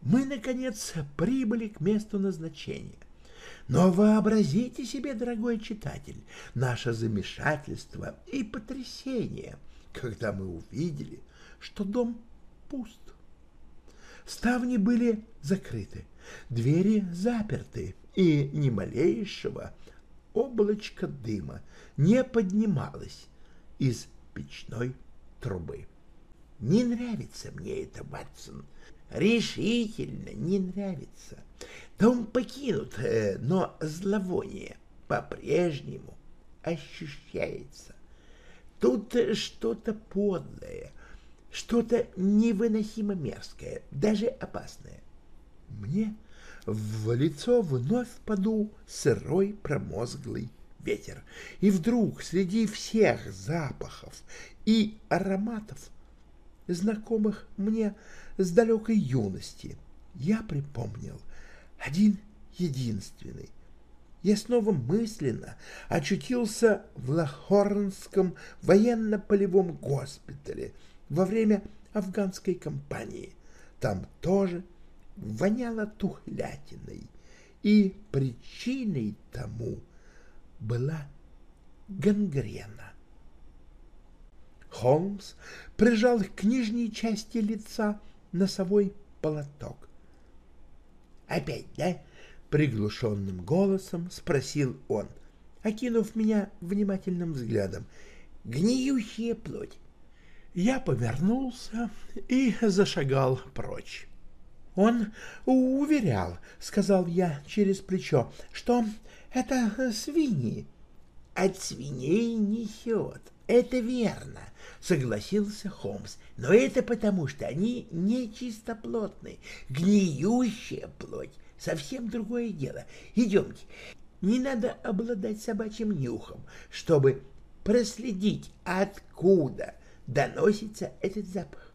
Мы, наконец, прибыли к месту назначения. Но вообразите себе, дорогой читатель, наше замешательство и потрясение, когда мы увидели, что дом пуст. Ставни были закрыты, двери заперты, и ни малейшего облачка дыма не поднималось из печной трубы.
Не нравится мне это, Ватсон, решительно не нравится. Дом покинут, э, но зловоние по-прежнему ощущается. Тут что-то подлое, что-то невыносимо мерзкое, даже опасное.
Мне в лицо вновь подул сырой промозглый ветер, и вдруг среди всех запахов и ароматов, знакомых мне с далекой юности, я припомнил один единственный. Я снова мысленно очутился в Лахорнском военно-полевом госпитале во время афганской кампании. Там тоже воняло тухлятиной, и причиной тому была гангрена. Холмс прижал к нижней части лица носовой платок.
«Опять, да?»
— приглушенным голосом спросил он, окинув меня внимательным взглядом.
«Гниющая плоть».
Я повернулся и зашагал прочь. Он уверял, — сказал я через плечо, — что это свиньи.
От свиней несет, это верно, — согласился Холмс. Но это потому, что они не чистоплотные. Гниющая плоть — совсем другое дело. Идемте. Не надо обладать собачьим нюхом, чтобы проследить, откуда доносится этот запах.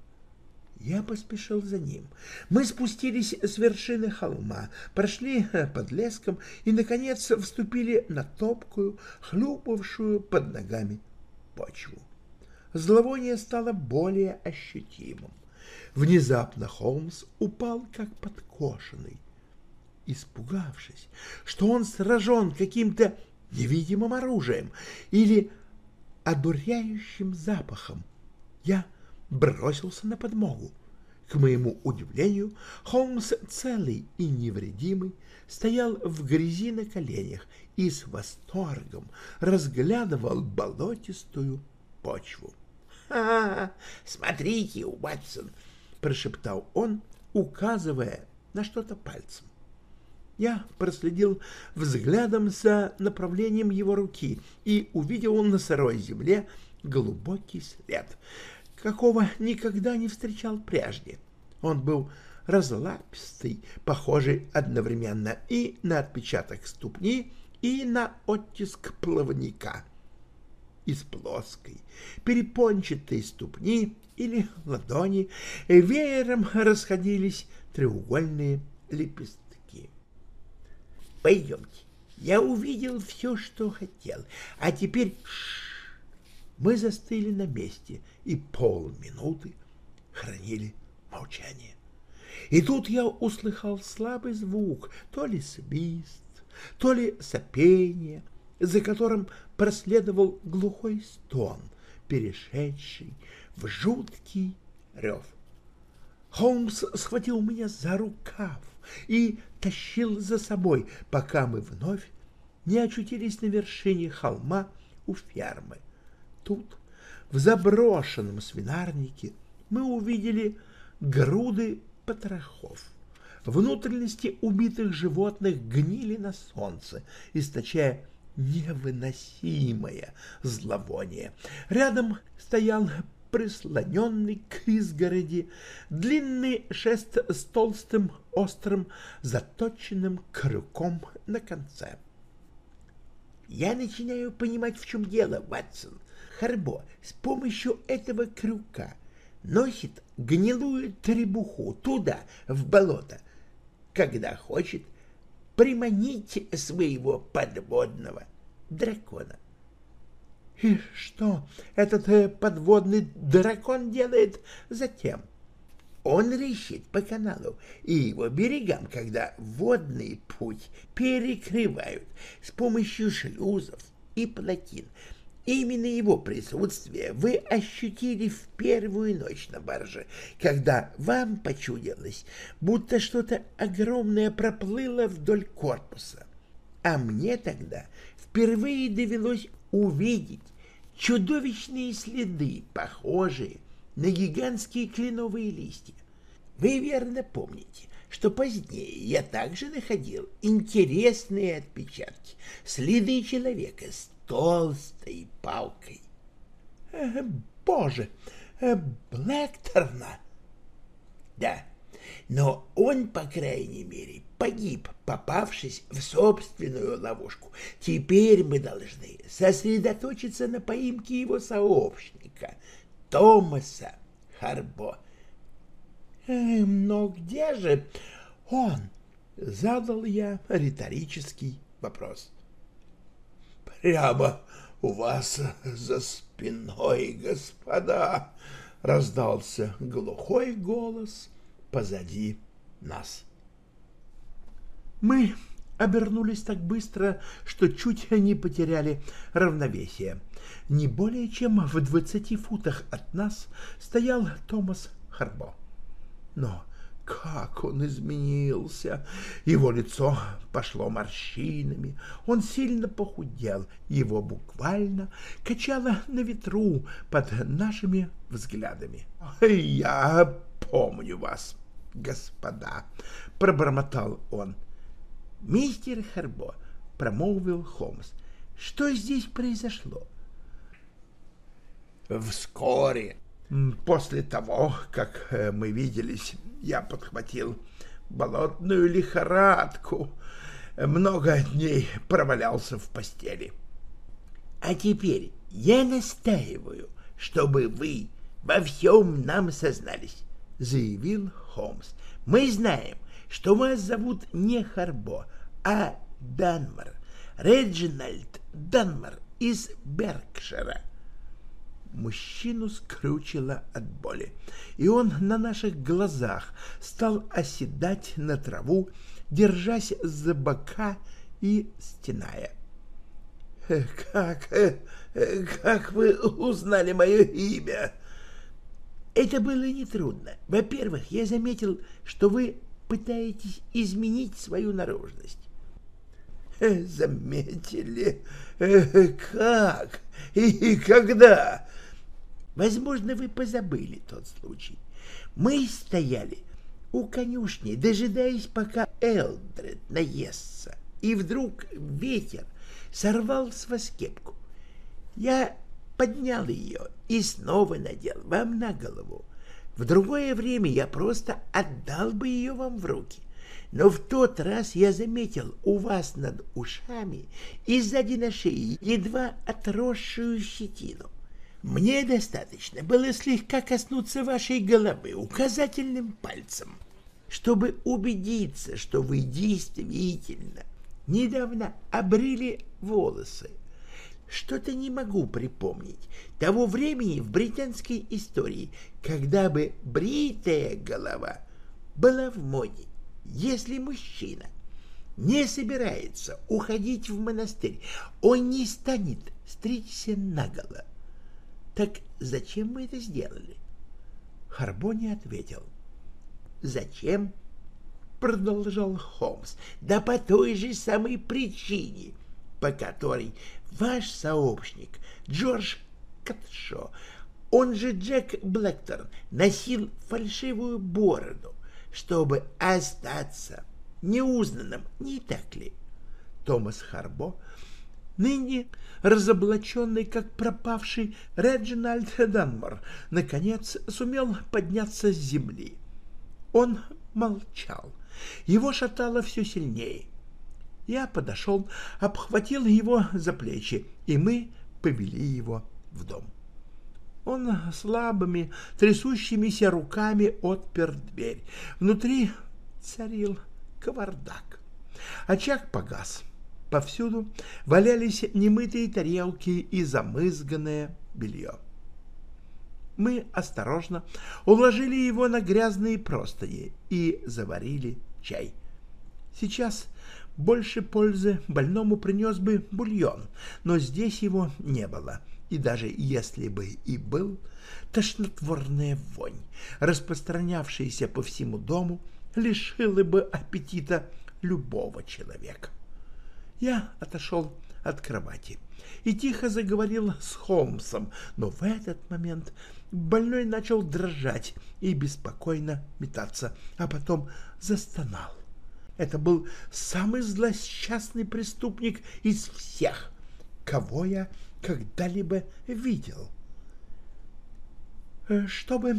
Я поспешил за ним. Мы спустились с вершины холма, прошли под леском и, наконец, вступили на топкую, хлюпавшую под ногами почву. Зловоние стало более ощутимым. Внезапно Холмс упал как подкошенный. Испугавшись, что он сражен каким-то невидимым оружием или одуряющим запахом, я бросился на подмогу. К моему удивлению, Холмс целый и невредимый стоял в грязи на коленях и с восторгом разглядывал болотистую почву. «Ха-ха! Смотрите, Уатсон!» — прошептал он, указывая на что-то пальцем.
Я проследил взглядом за направлением его руки и увидел на сырой земле глубокий след, какого никогда не встречал прежде. Он был разлапистый, похожий одновременно и на отпечаток ступни, и на оттиск плавника. Из плоской, перепончатой ступни или ладони веером расходились треугольные лепестки.
«Пойдемте, я увидел все, что хотел, а теперь...»
Мы застыли на месте и полминуты хранили молчание. И тут я услыхал слабый звук, то ли свист, то ли сопение, за которым проследовал глухой стон, перешедший в жуткий рев. Холмс схватил меня за рукав и тащил за собой, пока мы вновь не очутились на вершине холма у фермы. Тут В заброшенном свинарнике мы увидели груды потрохов. Внутренности убитых животных гнили на солнце, источая невыносимое зловоние. Рядом стоял прислоненный к изгороди длинный шест с толстым острым заточенным крюком на конце.
«Я начинаю понимать, в чем дело, Ватсон. Харбо с помощью этого крюка носит гнилую требуху туда, в болото, когда хочет приманить своего подводного дракона.
И что этот э, подводный дракон делает затем?
Он рыщет по каналу и его берегам, когда водный путь перекрывают с помощью шлюзов и плотин. Именно его присутствие вы ощутили в первую ночь на барже, когда вам почудилось, будто что-то огромное проплыло вдоль корпуса. А мне тогда впервые довелось увидеть чудовищные следы, похожие на гигантские кленовые листья. Вы верно помните, что позднее я также находил интересные отпечатки, следы человека с толстой палкой.
Э, боже, э, Блэкторна!
Да, но он, по крайней мере, погиб, попавшись в собственную ловушку. Теперь мы должны сосредоточиться на поимке его сообщника, Томаса Харбо.
Э, но где же он? Задал я риторический вопрос.
Прямо у вас за спиной, господа, раздался глухой голос позади нас.
Мы обернулись так быстро, что чуть не потеряли равновесие. Не более чем в двадцати футах от нас стоял Томас Харбо. Но как он изменился! Его лицо пошло морщинами, он сильно похудел, его буквально качало на ветру под нашими взглядами.
«Я помню вас, господа!» — пробормотал он.
«Мистер Харбо», — промолвил Холмс, — «что здесь произошло?»
«Вскоре после того, как э, мы виделись, я подхватил болотную лихорадку. Много дней провалялся в постели.
А теперь я настаиваю, чтобы вы во всем нам сознались, — заявил Холмс. Мы знаем, что вас зовут не Харбо, а Данмар, Реджинальд Данмар из Беркшира.
Мужчину скрючило от боли, и он на наших глазах стал оседать на траву, держась за бока и стеная.
«Э, «Как... Э, э, как вы узнали мое имя?»
«Это было нетрудно. Во-первых, я заметил, что вы пытаетесь изменить свою наружность».
«Заметили? Как? И когда?»
Возможно, вы позабыли тот случай. Мы стояли у конюшни, дожидаясь, пока Элдред наестся, и вдруг ветер сорвал с вас кепку. Я поднял ее и снова надел вам на голову. В другое время я просто отдал бы ее вам в руки. Но в тот раз я заметил у вас над ушами и сзади на шее едва отросшую щетину. Мне достаточно было слегка коснуться вашей головы указательным пальцем, чтобы убедиться, что вы действительно недавно обрили волосы. Что-то не могу припомнить того времени в британской истории, когда бы бритая голова была в моде. Если мужчина не собирается уходить в монастырь, он не станет стричься наголо. Так зачем мы это сделали? Харбо не ответил. Зачем? Продолжал Холмс. Да по той же самой причине, по которой ваш сообщник Джордж Катшо Он же Джек Блэкторн носил фальшивую бороду, чтобы остаться неузнанным, не так ли?
Томас Харбо, ныне разоблаченный как пропавший Реджинальд Данмор, наконец сумел подняться с земли. Он молчал. Его шатало все сильнее. Я подошел, обхватил его за плечи, и мы повели его в дом. Он слабыми, трясущимися руками отпер дверь. Внутри царил кавардак. Очаг погас. Повсюду валялись немытые тарелки и замызганное белье. Мы осторожно уложили его на грязные простыни и заварили чай. Сейчас больше пользы больному принес бы бульон, но здесь его не было, и даже если бы и был, тошнотворная вонь, распространявшаяся по всему дому, лишила бы аппетита любого человека. Я отошел от кровати и тихо заговорил с Холмсом, но в этот момент больной начал дрожать и беспокойно метаться, а потом застонал. Это был самый злосчастный преступник из всех, кого я когда-либо видел. — чтобы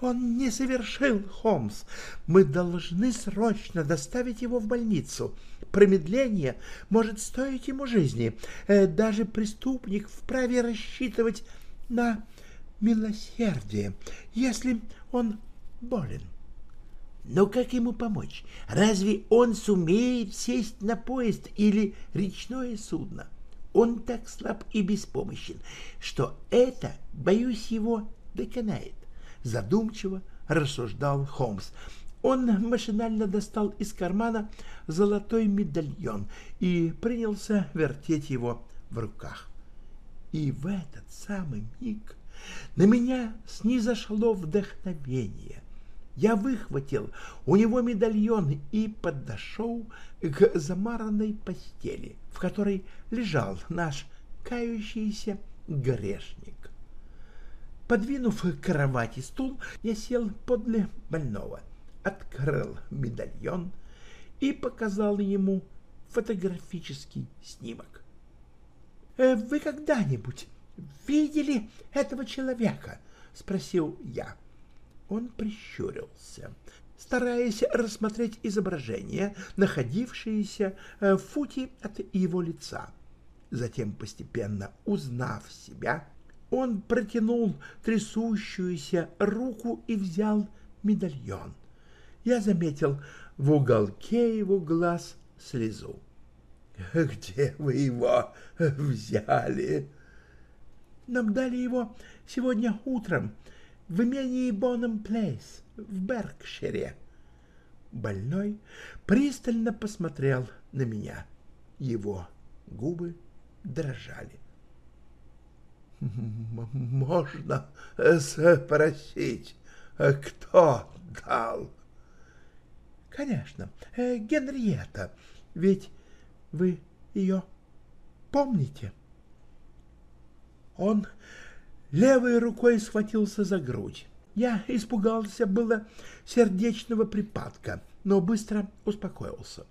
он не совершил, Холмс, мы должны срочно доставить его в больницу. Промедление может стоить ему жизни. Э, даже преступник вправе рассчитывать на милосердие, если он болен.
Но как ему помочь? Разве он сумеет сесть на поезд или речное судно? Он так слаб и беспомощен, что это, боюсь его, доконает. Задумчиво рассуждал Холмс. Он машинально достал из кармана золотой медальон и принялся вертеть его в руках. И в этот самый миг на меня снизошло вдохновение. Я выхватил у него медальон и подошел к замаранной постели, в которой лежал наш кающийся грешник. Подвинув к кровати стул, я сел подле больного, открыл медальон и показал ему фотографический снимок. «Э, «Вы когда-нибудь видели этого человека?» — спросил я. Он прищурился, стараясь рассмотреть изображение, находившееся э, в футе от его лица. Затем, постепенно узнав себя, он протянул трясущуюся руку и взял медальон. Я заметил в уголке его глаз слезу. — Где вы его взяли? — Нам дали его сегодня утром в имении Боном Плейс в Беркшире. Больной пристально посмотрел на меня. Его губы дрожали можно спросить, кто дал? Конечно, э, Генриетта, ведь вы ее помните? Он левой рукой схватился за грудь. Я испугался было сердечного припадка, но быстро успокоился,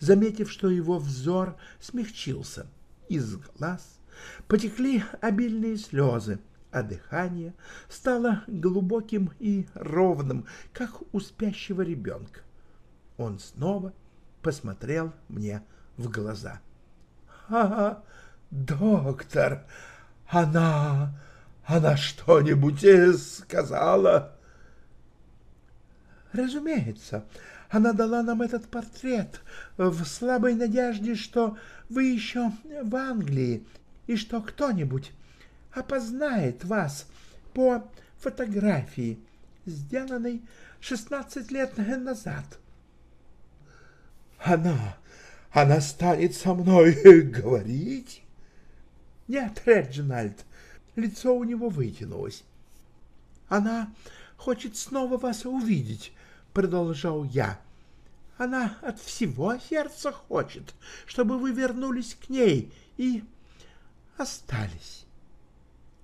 заметив, что его взор смягчился. Из глаз Потекли обильные слезы, а дыхание стало глубоким и ровным, как у спящего ребенка. Он снова посмотрел мне в глаза. — А, доктор, она... она что-нибудь сказала? — Разумеется, она дала нам этот портрет в слабой надежде, что вы еще в Англии и что кто-нибудь опознает вас по фотографии, сделанной 16 лет назад. Она, она станет со мной говорить? Нет, Реджинальд, лицо у него вытянулось. Она хочет снова вас увидеть, продолжал я. Она от всего сердца хочет, чтобы вы вернулись к ней и остались.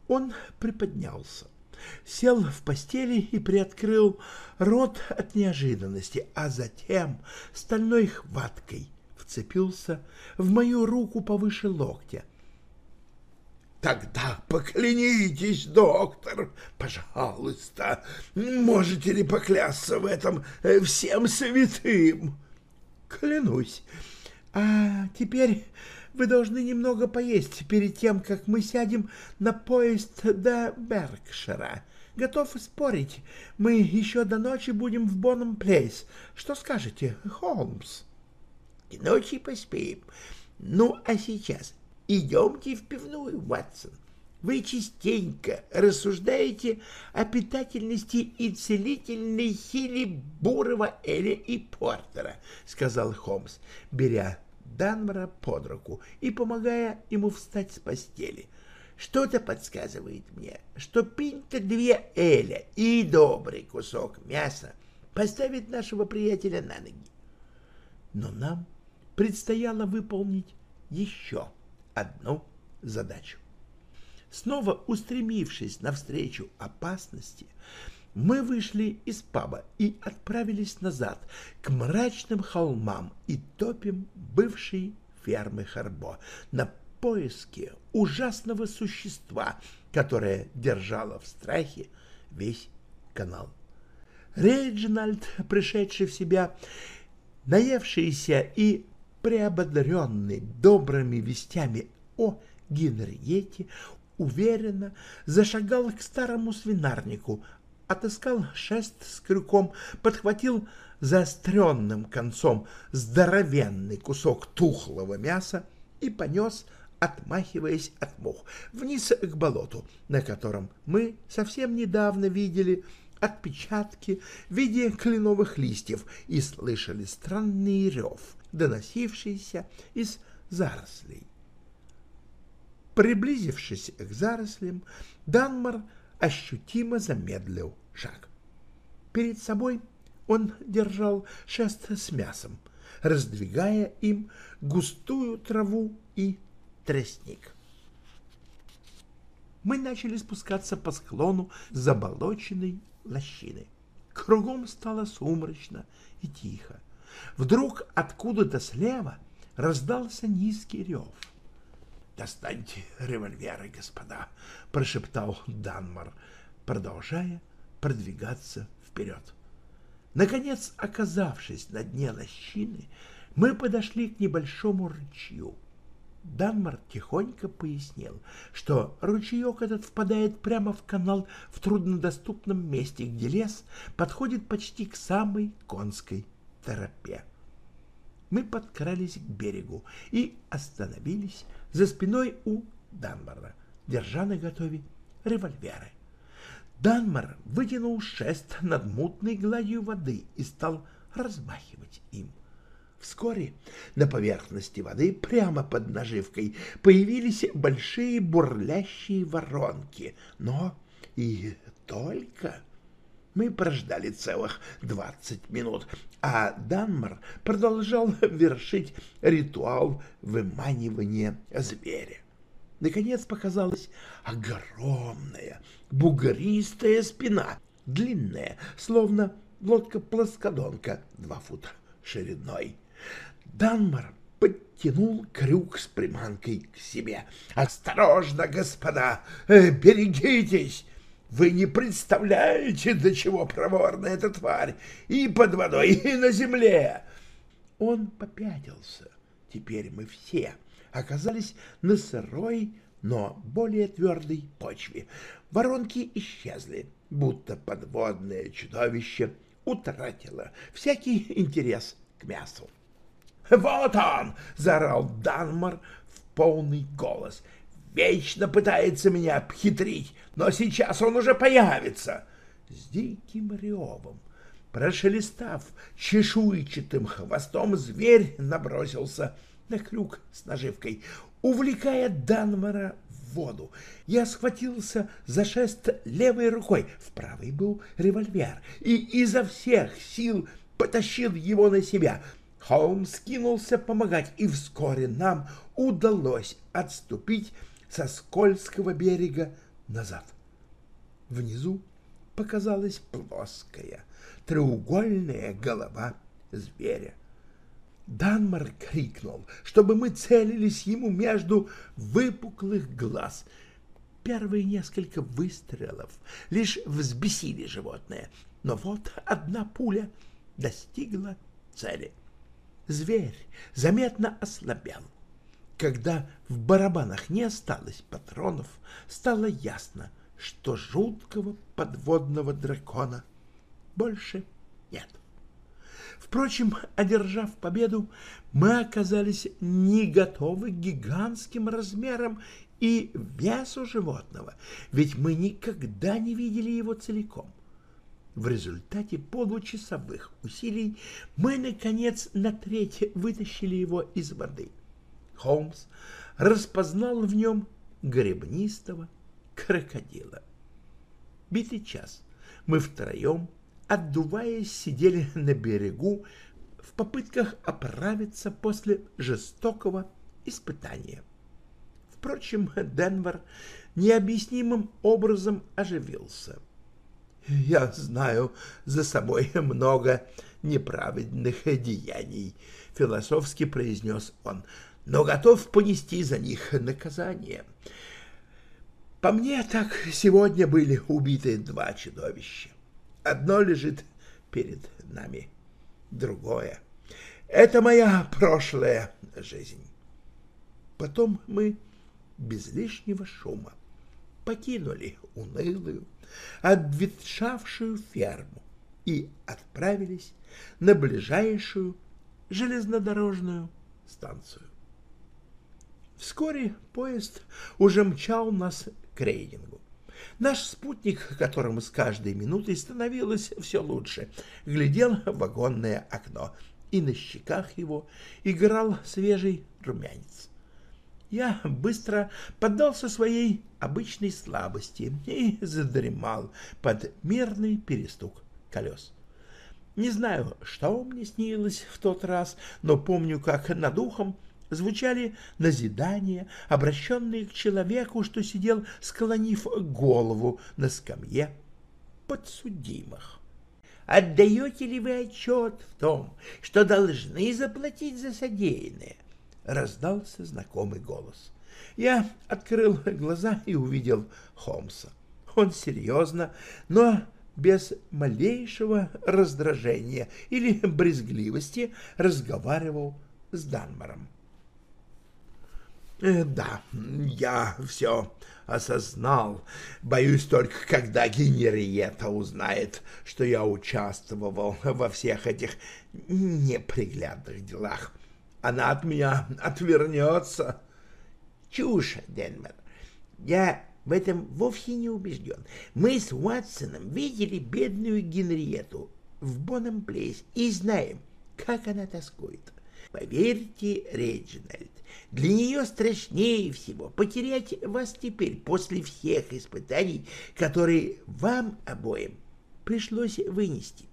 Он приподнялся.
сел в постели и приоткрыл рот от неожиданности, а затем стальной хваткой вцепился в мою руку повыше локтя.
Тогда поклянитесь, доктор, пожалуйста. Можете ли поклясться в этом э, всем святым?
Клянусь. А теперь вы должны немного поесть перед тем, как мы сядем на поезд до Беркшира. Готов спорить, мы еще до ночи будем в Бонном Плейс. Что скажете, Холмс?
— Ночи поспеем. Ну, а сейчас идемте в пивную, Ватсон. Вы частенько рассуждаете о питательности и целительной силе бурого Эля и Портера, — сказал Холмс, беря Данмара под руку и помогая ему встать с постели. Что-то подсказывает мне, что пинта две Эля и добрый кусок мяса поставит нашего приятеля на ноги. Но нам предстояло выполнить еще одну задачу. Снова устремившись навстречу опасности, мы вышли из паба и отправились назад к мрачным холмам и топим бывшей фермы Харбо на поиске ужасного существа, которое держало в страхе весь канал. Реджинальд, пришедший в себя, наевшийся и приободренный добрыми вестями о Генриете, уверенно зашагал к старому свинарнику, отыскал шест с крюком, подхватил заостренным концом здоровенный кусок тухлого мяса и понес, отмахиваясь от мух, вниз к болоту, на котором мы совсем недавно видели отпечатки в виде кленовых листьев и слышали странный рев, доносившийся из зарослей. Приблизившись к зарослям, Данмар ощутимо замедлил шаг. Перед собой он держал шест с мясом, раздвигая им густую траву и тростник. Мы начали спускаться по склону заболоченной лощины. Кругом стало сумрачно и тихо. Вдруг откуда-то слева раздался низкий рев — «Достаньте револьверы, господа», — прошептал Данмар, продолжая продвигаться вперед. Наконец, оказавшись на дне лощины, мы подошли к небольшому ручью. Данмар тихонько пояснил, что ручеек этот впадает прямо в канал в труднодоступном месте, где лес подходит почти к самой конской тропе. Мы подкрались к берегу и остановились за спиной у Данмара, держа на готове револьверы. Данмар вытянул шест над мутной гладью воды и стал размахивать им. Вскоре на поверхности воды, прямо под наживкой, появились большие бурлящие воронки, но и только... Мы прождали целых двадцать минут, а Данмар продолжал вершить ритуал выманивания зверя. Наконец показалась огромная бугристая спина, длинная, словно лодка-плоскодонка, два фута шириной. Данмар подтянул крюк с приманкой к себе. «Осторожно, господа! Э, берегитесь! Вы не представляете, до чего проворна эта тварь и под водой, и на земле. Он попятился. Теперь мы все оказались на сырой, но более твердой почве. Воронки исчезли, будто подводное чудовище утратило всякий интерес к мясу. «Вот он!» — заорал Данмар в полный голос вечно пытается меня обхитрить, но сейчас он уже появится. С диким ревом, прошелестав чешуйчатым хвостом, зверь набросился на крюк с наживкой, увлекая Данмара в воду. Я схватился за шест левой рукой, в правой был револьвер, и изо всех сил потащил его на себя — Холмс кинулся помогать, и вскоре нам удалось отступить со скользкого берега назад.
Внизу показалась плоская, треугольная голова зверя. Данмар крикнул, чтобы мы целились ему между выпуклых глаз. Первые несколько выстрелов лишь взбесили животное, но вот одна пуля достигла цели. Зверь заметно ослабел. Когда в барабанах не осталось патронов, стало ясно, что жуткого подводного дракона больше нет. Впрочем, одержав победу, мы оказались не готовы к гигантским размерам и весу животного, ведь мы никогда не видели его целиком. В результате получасовых усилий мы, наконец, на треть вытащили его из воды. Холмс распознал в нем гребнистого крокодила. Битый час мы втроем отдуваясь, сидели на берегу в попытках оправиться после жестокого испытания. Впрочем, Денвер необъяснимым образом оживился. «Я знаю за собой много неправедных деяний», — философски произнес он, — «но готов понести за них наказание. По мне, так сегодня были убиты два чудовища. Одно лежит перед нами, другое. Это моя прошлая жизнь. Потом мы без лишнего шума покинули унылую, обветшавшую ферму и отправились на ближайшую железнодорожную станцию. Вскоре поезд уже мчал нас к Рейдингу. Наш спутник, которому с каждой минутой становилось все лучше, глядел в вагонное окно, и на щеках его играл свежий румянец. Я быстро поддался своей обычной слабости и задремал под мирный перестук колес. Не знаю, что мне снилось в тот раз, но помню, как над ухом звучали назидания, обращенные к человеку, что сидел, склонив голову на скамье подсудимых. «Отдаете ли вы отчет в том, что должны заплатить за содеянное?» — раздался знакомый голос. Я открыл глаза и увидел Холмса. Он серьезно, но без малейшего раздражения или брезгливости разговаривал с Данмаром. Э, да, я все осознал. Боюсь только, когда Генриетта узнает, что я участвовал во всех этих неприглядных делах. Она от меня отвернется. Чушь, Денмер. Я в этом вовсе не убежден. Мы с Уатсоном видели бедную Генриетту в Плейс и знаем, как она тоскует. Поверьте, Реджинальд, для нее страшнее всего потерять вас теперь после всех испытаний, которые вам обоим пришлось вынести.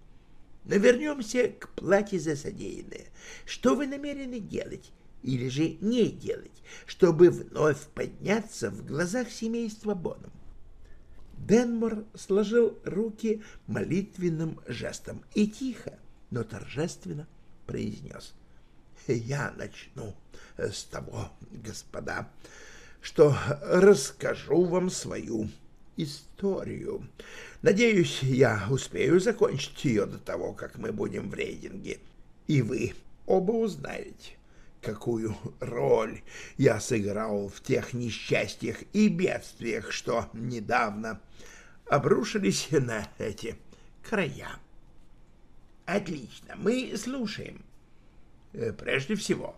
Но вернемся к плате за содеянное. Что вы намерены делать или же не делать, чтобы вновь подняться в глазах семейства Боном? Денмор сложил руки молитвенным жестом и тихо, но торжественно произнес я начну с того, господа, что расскажу вам свою историю. Надеюсь, я успею закончить ее до того, как мы будем в рейдинге, и вы оба узнаете, какую роль я сыграл в тех несчастьях и бедствиях, что недавно обрушились на эти края. Отлично, мы слушаем. Э, прежде всего,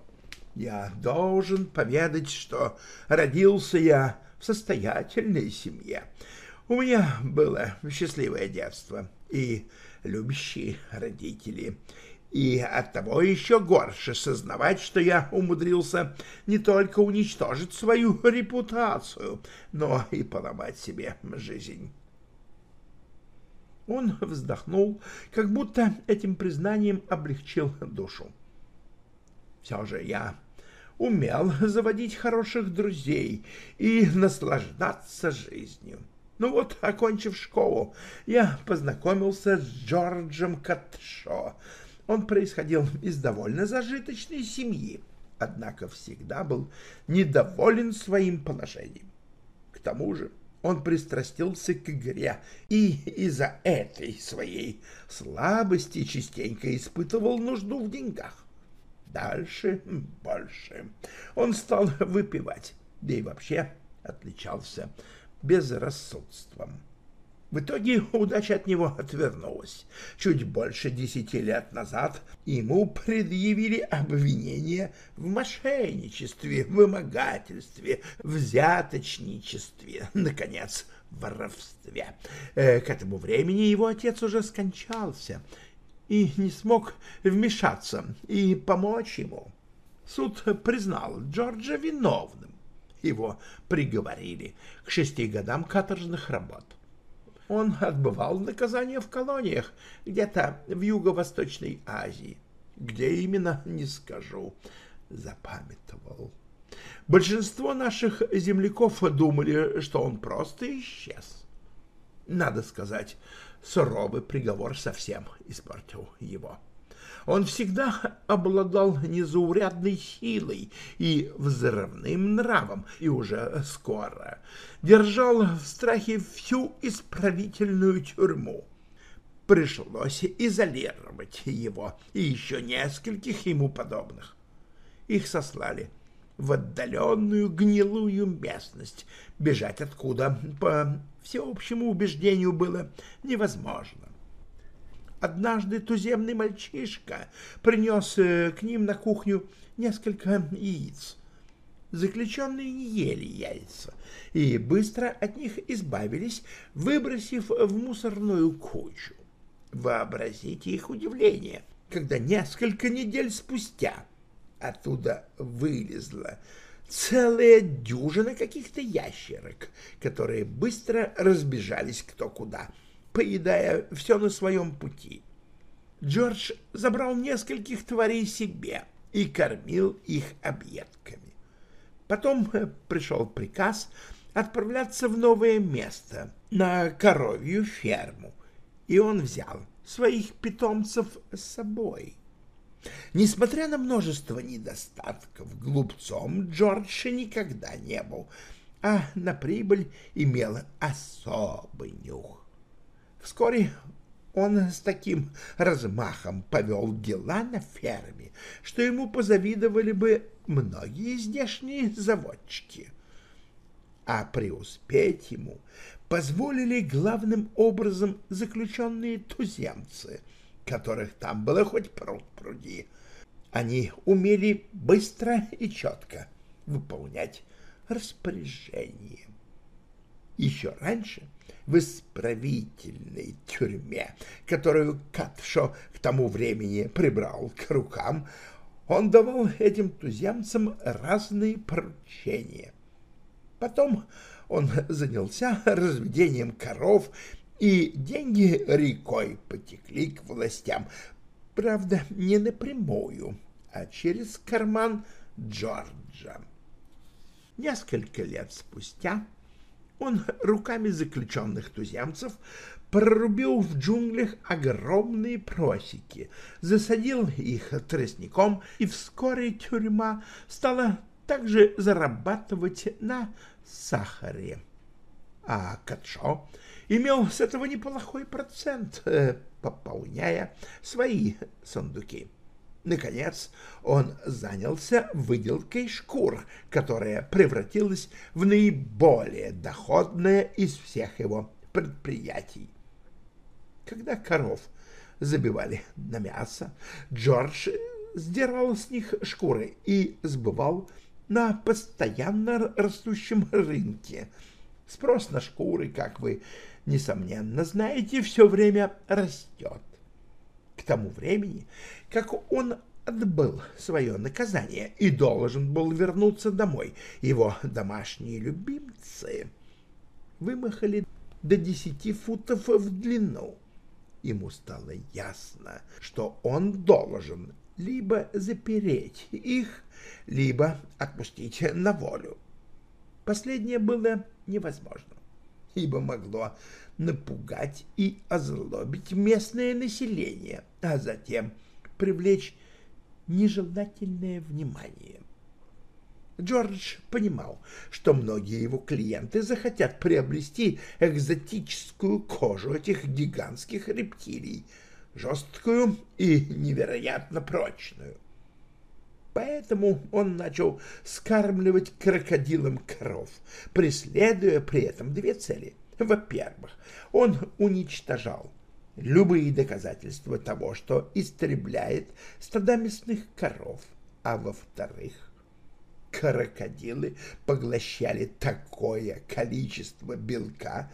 я должен поведать, что родился я в состоятельной семье. У меня было счастливое детство и любящие родители. И оттого еще горше сознавать, что я умудрился не только уничтожить свою репутацию, но и поломать себе жизнь. Он вздохнул, как будто этим признанием облегчил душу. Все же я умел заводить хороших друзей и наслаждаться жизнью. Ну вот, окончив школу, я познакомился с Джорджем Катшо. Он происходил из довольно зажиточной семьи, однако всегда был недоволен своим положением. К тому же он пристрастился к игре и из-за этой своей слабости частенько испытывал нужду в деньгах. Дальше больше. Он стал выпивать, да и вообще отличался безрассудством. В итоге удача от него отвернулась. Чуть больше десяти лет назад ему предъявили обвинение в мошенничестве, вымогательстве, взяточничестве, наконец, воровстве. Э, к этому времени его отец уже скончался и не смог вмешаться и помочь ему. Суд признал Джорджа виновным. Его приговорили к шести годам каторжных работ он отбывал наказание в колониях, где-то в Юго-Восточной Азии. Где именно, не скажу, запамятовал. Большинство наших земляков думали, что он просто исчез. Надо сказать, суровый приговор совсем испортил его. — он всегда обладал незаурядной силой и взрывным нравом, и уже скоро держал в страхе всю исправительную тюрьму. Пришлось изолировать его и еще нескольких ему подобных. Их сослали в отдаленную гнилую местность, бежать откуда, по всеобщему убеждению, было невозможно. Однажды туземный мальчишка принес э, к ним на кухню несколько яиц. Заключенные не ели яйца и быстро от них избавились, выбросив в мусорную кучу. Вообразите их удивление, когда несколько недель спустя оттуда вылезла целая дюжина каких-то ящерок, которые быстро разбежались кто куда — поедая все на своем пути. Джордж забрал нескольких тварей себе и кормил их объедками. Потом э, пришел приказ отправляться в новое место, на коровью ферму, и он взял своих питомцев с собой. Несмотря на множество недостатков, глупцом Джордж никогда не был, а на прибыль имел особый нюх. Вскоре он с таким размахом повел дела на ферме, что ему позавидовали бы многие здешние заводчики. А преуспеть ему позволили главным образом заключенные туземцы, которых там было хоть пруд пруди. Они умели быстро и четко выполнять распоряжения. Еще раньше — в исправительной тюрьме, которую Катшо к тому времени прибрал к рукам, он давал этим туземцам разные поручения. Потом он занялся разведением коров, и деньги рекой потекли к властям, правда, не напрямую, а через карман Джорджа. Несколько лет спустя он руками заключенных туземцев прорубил в джунглях огромные просеки, засадил их тростником, и вскоре тюрьма стала также зарабатывать на сахаре. А Катшо имел с этого неплохой процент, э, пополняя свои сундуки. Наконец он занялся выделкой шкур, которая превратилась в наиболее доходное из всех его предприятий. Когда коров забивали на мясо, Джордж сдирал с них шкуры и сбывал на постоянно растущем рынке. Спрос на шкуры, как вы, несомненно, знаете, все время растет. К тому времени, как он отбыл свое наказание и должен был вернуться домой, его домашние любимцы вымахали до десяти футов в длину. Ему стало ясно, что он должен либо запереть их, либо отпустить на волю. Последнее было невозможно.
Ибо могло напугать и озлобить местное население, а затем привлечь нежелательное внимание. Джордж понимал, что многие его клиенты захотят приобрести экзотическую кожу этих гигантских рептилий, жесткую и невероятно прочную. Поэтому он начал скармливать крокодилам коров, преследуя при этом две цели. Во-первых, он уничтожал любые доказательства того, что истребляет стада мясных коров, а во-вторых, крокодилы поглощали такое количество белка,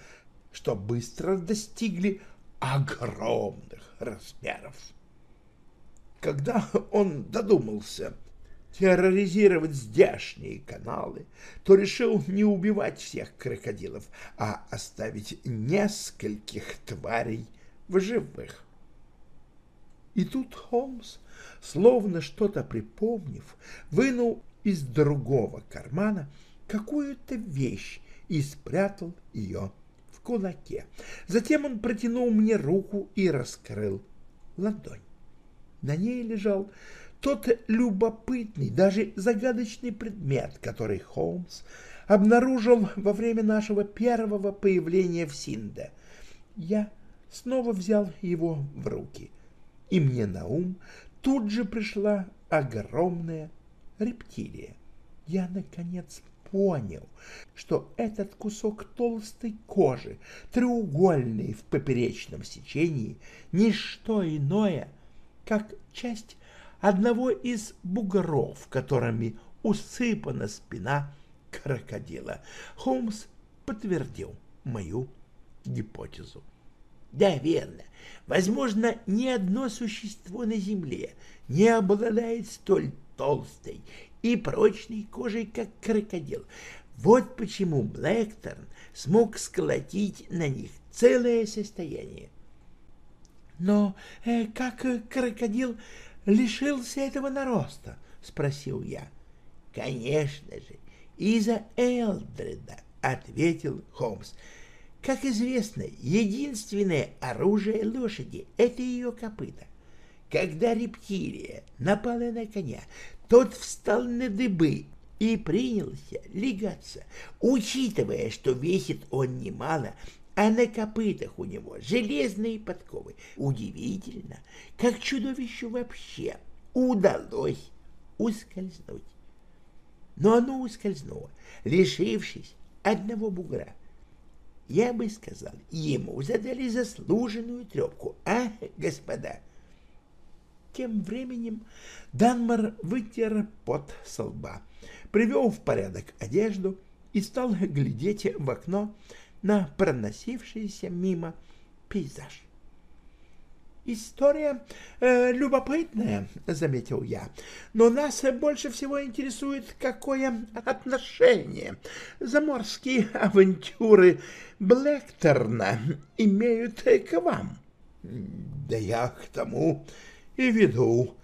что быстро достигли огромных размеров. Когда он додумался терроризировать здешние каналы, то решил не убивать всех крокодилов, а оставить нескольких тварей в живых. И тут Холмс, словно что-то припомнив, вынул из другого кармана какую-то вещь и спрятал ее в кулаке. Затем он протянул мне руку и раскрыл ладонь. На ней лежал тот любопытный, даже загадочный предмет, который Холмс обнаружил во время нашего первого появления в Синде. Я снова взял его в руки, и мне на ум тут же пришла огромная рептилия. Я, наконец, понял, что этот кусок толстой кожи, треугольный в поперечном сечении, не что иное, как часть одного из бугров, которыми усыпана спина крокодила. Холмс подтвердил мою гипотезу. Да, верно. Возможно, ни одно существо на Земле не обладает столь толстой и прочной кожей, как крокодил. Вот почему Блэкторн смог сколотить на них целое состояние. Но э, как крокодил лишился этого нароста? — спросил я. — Конечно же, из-за Элдреда, — ответил Холмс. Как известно, единственное оружие лошади — это ее копыта. Когда рептилия напала на коня, тот встал на дыбы и принялся легаться, учитывая, что весит он немало, а на копытах у него железные подковы. Удивительно, как чудовищу вообще удалось ускользнуть. Но оно ускользнуло, лишившись одного бугра. Я бы сказал, ему задали заслуженную трепку, а, господа? Тем временем Данмар вытер пот со лба, привел в порядок одежду и стал глядеть в окно на проносившийся мимо пейзаж. «История э, любопытная», — заметил я, — «но нас больше всего интересует, какое отношение заморские авантюры Блэкторна имеют к вам». «Да я к тому и веду»,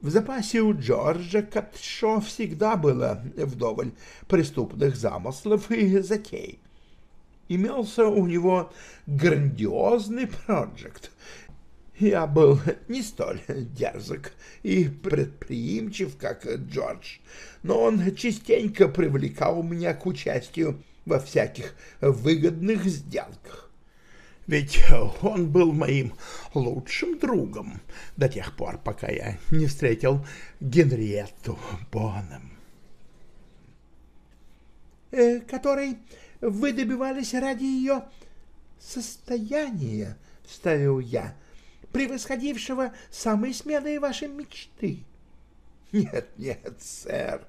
в запасе у Джорджа Катшо всегда было вдоволь преступных замыслов и затей имелся у него грандиозный проект. Я был не столь дерзок и предприимчив, как Джордж, но он частенько привлекал меня к участию во всяких выгодных сделках. Ведь он был моим лучшим другом до тех пор, пока я не встретил Генриетту Боном. Э, который вы добивались ради ее состояния, — вставил я, — превосходившего самые смелые ваши мечты. Нет, нет, сэр,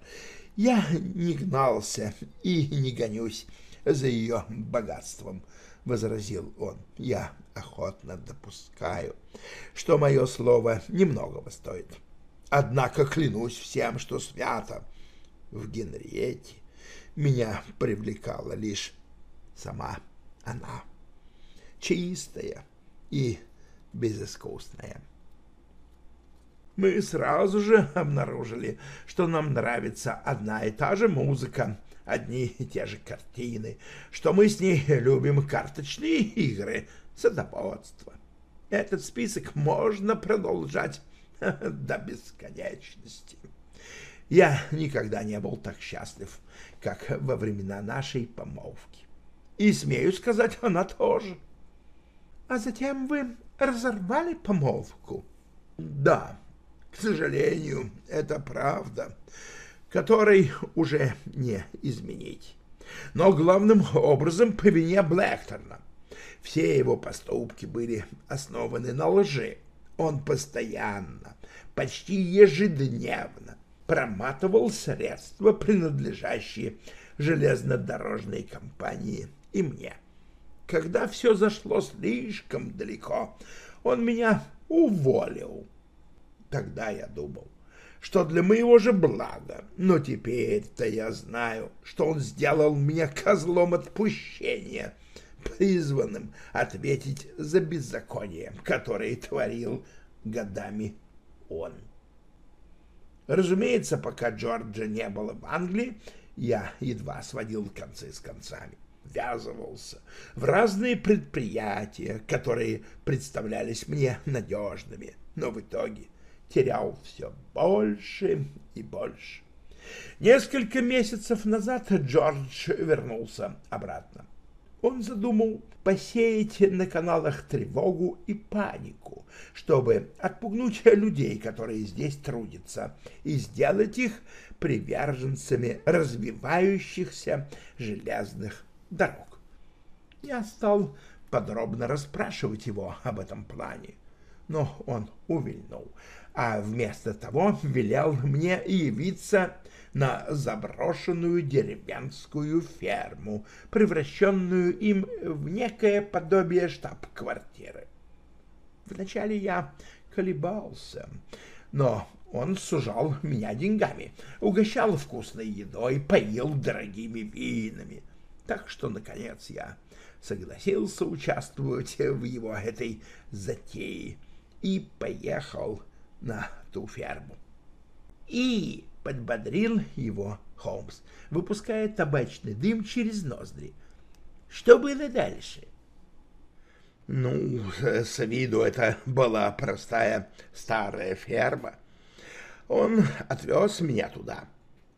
я не гнался и не гонюсь за ее богатством, — возразил он. Я охотно допускаю, что мое слово немногого стоит. Однако клянусь всем, что свято в Генриете меня привлекала лишь сама она, чистая и безыскусная.
Мы сразу же обнаружили, что нам нравится одна и та же музыка, одни и те же картины, что мы с ней любим карточные игры, садоводство. Этот список можно продолжать до бесконечности. Я никогда не был так счастлив, как во времена нашей помолвки. И, смею сказать, она тоже.
А затем вы разорвали помолвку?
Да, к сожалению, это правда, которой уже не изменить. Но главным образом по вине Блэкторна. Все его поступки были основаны на лжи. Он постоянно, почти ежедневно проматывал средства, принадлежащие железнодорожной компании и мне. Когда все зашло слишком далеко, он меня уволил. Тогда я думал, что для моего же блага, но теперь-то я знаю, что он сделал меня козлом отпущения, призванным ответить за беззаконие, которое творил годами он. Разумеется, пока Джорджа не было в Англии, я едва сводил концы с концами, ввязывался в разные предприятия, которые представлялись мне надежными, но в итоге терял все больше и больше. Несколько месяцев назад Джордж вернулся обратно. Он задумал посеять на каналах тревогу и панику, чтобы отпугнуть людей, которые здесь трудятся, и сделать их приверженцами развивающихся железных дорог. Я стал подробно расспрашивать его об этом плане, но он увильнул, а вместо того велел мне явиться на заброшенную деревенскую ферму, превращенную им в некое подобие штаб-квартиры. Вначале я колебался, но он сужал меня деньгами, угощал вкусной едой, поил дорогими винами. Так что, наконец, я согласился участвовать в его этой затее и поехал на ту ферму. И подбодрил его Холмс, выпуская табачный дым через ноздри. Что было дальше?
Ну, с виду это была простая старая ферма. Он отвез меня туда,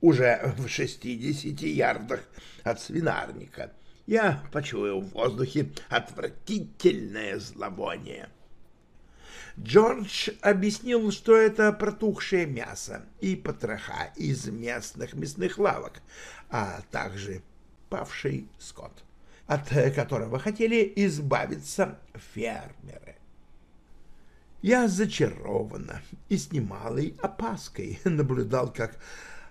уже в шестидесяти ярдах от свинарника. Я почуял в воздухе отвратительное зловоние.
Джордж объяснил, что это протухшее мясо и потроха из местных мясных лавок, а также павший скот, от которого хотели избавиться фермеры. Я зачарованно и с немалой опаской наблюдал, как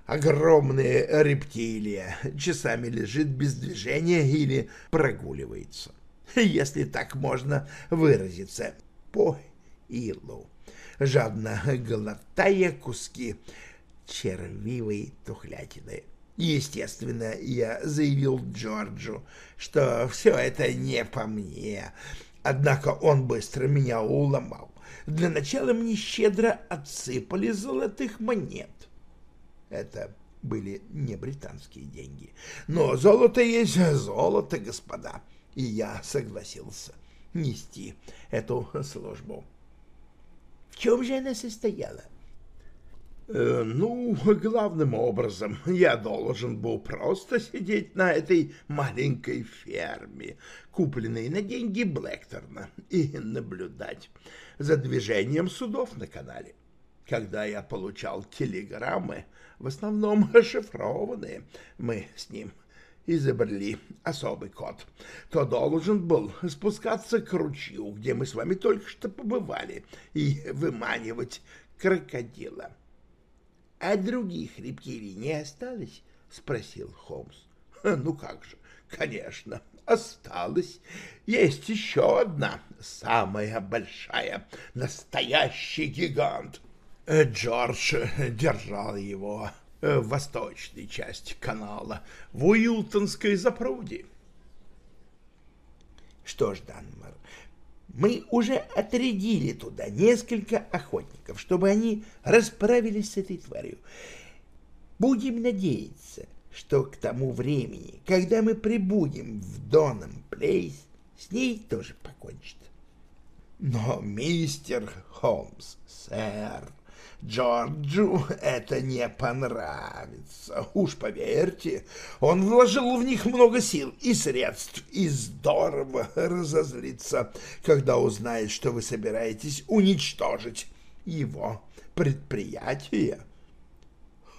огромная рептилия часами лежит без движения или прогуливается, если так можно выразиться, по Илу, жадно глотая куски червивой тухлятины. Естественно, я заявил Джорджу, что все это не по мне, однако он быстро меня уломал. Для начала мне щедро отсыпали золотых монет. Это были не британские деньги, но золото есть золото, господа, и я согласился нести эту службу. В чем же она состояла?
Э, ну, главным образом, я должен был просто сидеть на этой маленькой ферме, купленной на деньги Блэкторна, и наблюдать за движением судов на канале. Когда я получал телеграммы, в основном шифрованные, мы с ним изобрели особый код, то должен был спускаться к ручью, где мы с вами только что побывали, и выманивать крокодила. — А других рептилий не осталось? — спросил Холмс. — Ну как же, конечно, осталось. Есть еще одна, самая большая, настоящий гигант. Джордж держал его Э, в восточной части канала, в Уилтонской запруде.
Что ж, Данмар,
Мы уже отрядили туда несколько охотников, чтобы они расправились с этой тварью. Будем надеяться, что к тому времени, когда мы прибудем в Доном Плейс, с ней тоже покончит. Но, мистер Холмс, сэр, Джорджу это не понравится. Уж поверьте, он вложил в них много сил и средств, и здорово разозлится, когда узнает, что вы собираетесь уничтожить его предприятие.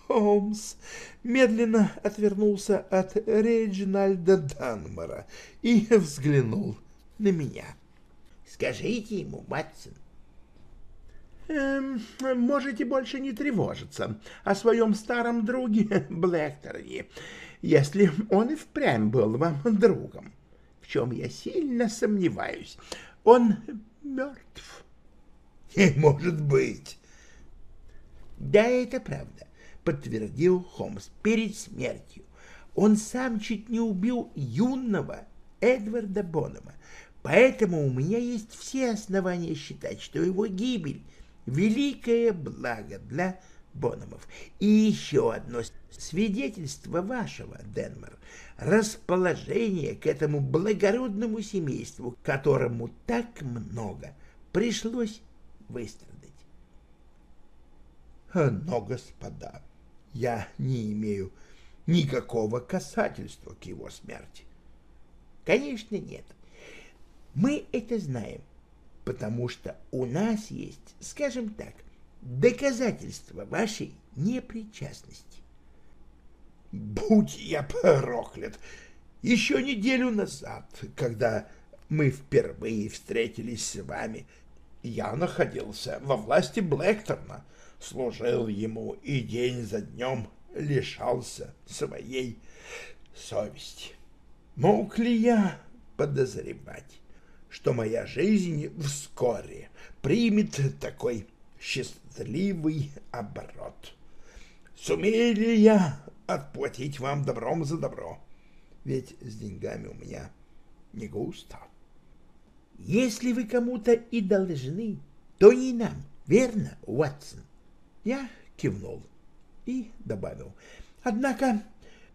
Холмс медленно отвернулся от Реджинальда Данмора и взглянул на меня.
Скажите ему, Матсон.
Эм, можете больше не тревожиться о своем старом друге Блэкторне, если он и впрямь был вам другом, в чем я сильно сомневаюсь. Он мертв.
Не может быть. Да, это правда, подтвердил Холмс перед смертью. Он сам чуть не убил юного Эдварда Бонома, Поэтому у меня есть все основания считать, что его гибель — великое благо для Бономов. И еще одно свидетельство вашего, Денмар, расположение к этому благородному семейству, которому так много пришлось выстрадать.
Но, господа, я не имею никакого касательства к его смерти.
Конечно, нет. Мы это знаем, потому что у нас есть, скажем так, доказательства вашей непричастности.
Будь я проклят! Еще неделю назад, когда мы впервые встретились с вами, я находился во власти Блэкторна, служил ему и день за днем лишался своей совести. Мог ли я подозревать, что моя жизнь вскоре примет такой счастливый оборот. Сумею ли я отплатить вам добром за добро? Ведь с деньгами у меня не густо.
Если вы кому-то и должны, то не нам, верно, Уотсон?
Я кивнул и добавил. Однако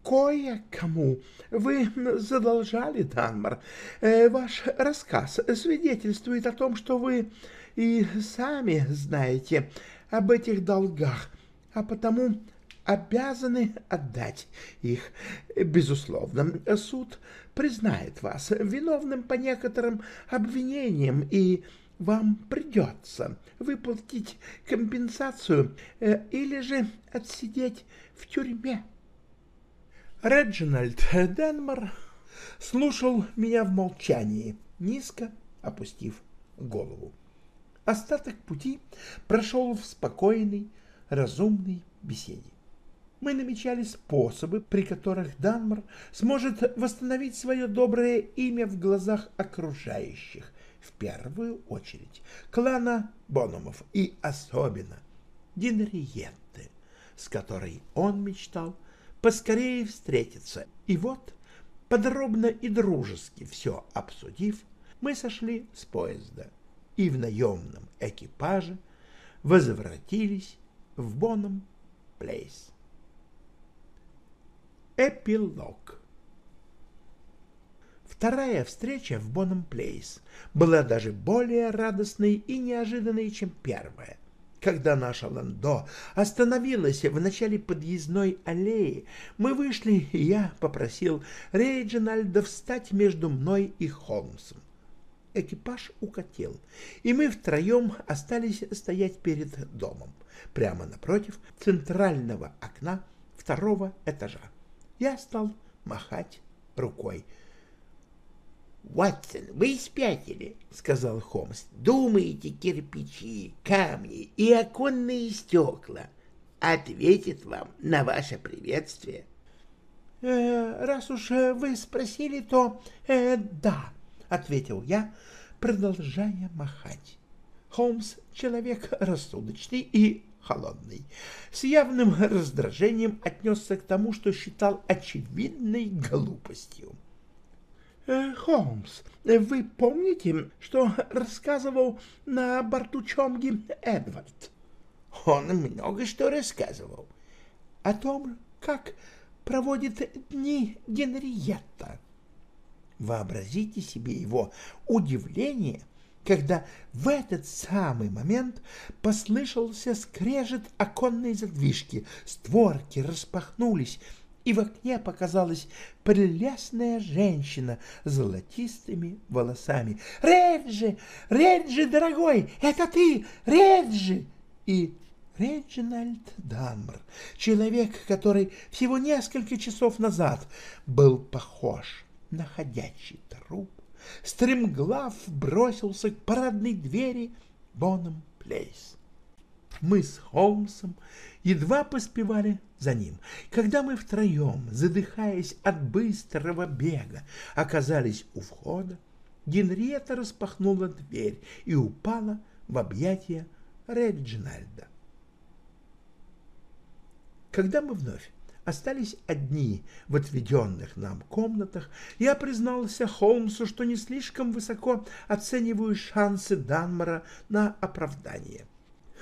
кое-кому вы задолжали, Данмар. Э, ваш рассказ свидетельствует о том, что вы и сами знаете об этих долгах, а потому обязаны отдать их. Безусловно, суд признает вас виновным по некоторым обвинениям, и вам придется выплатить компенсацию э, или же отсидеть в тюрьме. Реджинальд Денмар слушал меня в молчании, низко опустив голову. Остаток пути прошел в спокойной, разумной беседе. Мы намечали способы, при которых Данмар сможет восстановить свое доброе имя в глазах окружающих, в первую очередь клана Бономов и особенно Динриетты, с которой он мечтал поскорее встретиться. И вот, подробно и дружески все обсудив, мы сошли с поезда и в наемном экипаже возвратились в Боном Плейс. Эпилог Вторая встреча в Боном Плейс была даже более радостной и неожиданной, чем первая. Когда наша ландо остановилась в начале подъездной аллеи, мы вышли, и я попросил Рейджинальда встать между мной и Холмсом. Экипаж укатил, и мы втроем остались стоять перед домом, прямо напротив центрального окна второго этажа. Я стал махать рукой —
«Ватсон, вы спятили», — сказал Холмс. «Думаете, кирпичи, камни и оконные стекла ответят вам на ваше приветствие?»
э, «Раз уж вы спросили, то э, да», — ответил я, продолжая махать. Холмс — человек рассудочный и холодный, с явным раздражением отнесся к тому, что считал очевидной глупостью. Э, Холмс, вы помните, что рассказывал на борту Чомги Эдвард?
Он много что рассказывал.
О том, как проводит дни Генриетта. Вообразите себе его удивление, когда в этот самый момент послышался скрежет оконной задвижки, створки распахнулись, и в окне показалась прелестная женщина с золотистыми волосами. «Реджи! Реджи, дорогой! Это ты! Реджи!» И Реджинальд Данмер, человек, который всего несколько часов назад был похож на ходячий труп, стремглав бросился к парадной двери Боном Плейс. Мы с Холмсом едва поспевали за ним. Когда мы втроем, задыхаясь от быстрого бега, оказались у входа, Генриетта распахнула дверь и упала в объятия Реджинальда. Когда мы вновь остались одни в отведенных нам комнатах, я признался Холмсу, что не слишком высоко оцениваю шансы Данмара на оправдание.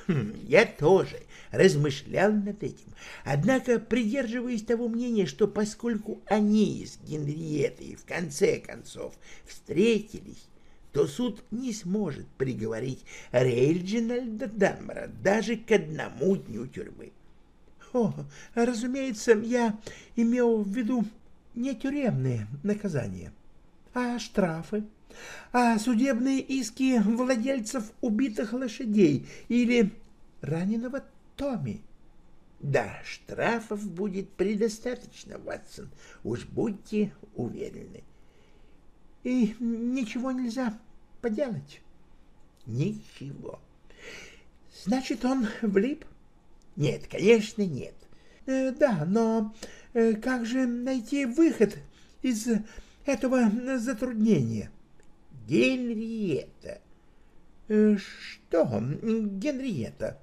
Хм, я тоже размышлял над этим, однако придерживаясь того мнения, что поскольку они с Генриетой в конце концов встретились, то суд не сможет приговорить Рейджинальда Данмара даже к одному дню тюрьмы.
О, разумеется, я имел в виду не тюремные наказания, а штрафы а судебные иски владельцев убитых лошадей или раненого Томми.
Да, штрафов будет предостаточно, Ватсон, уж будьте уверены.
И ничего нельзя поделать?
Ничего.
Значит, он влип?
Нет, конечно, нет.
Э, да, но э, как же найти выход из этого затруднения?
— Генриетта.
Э, что, Генриетта?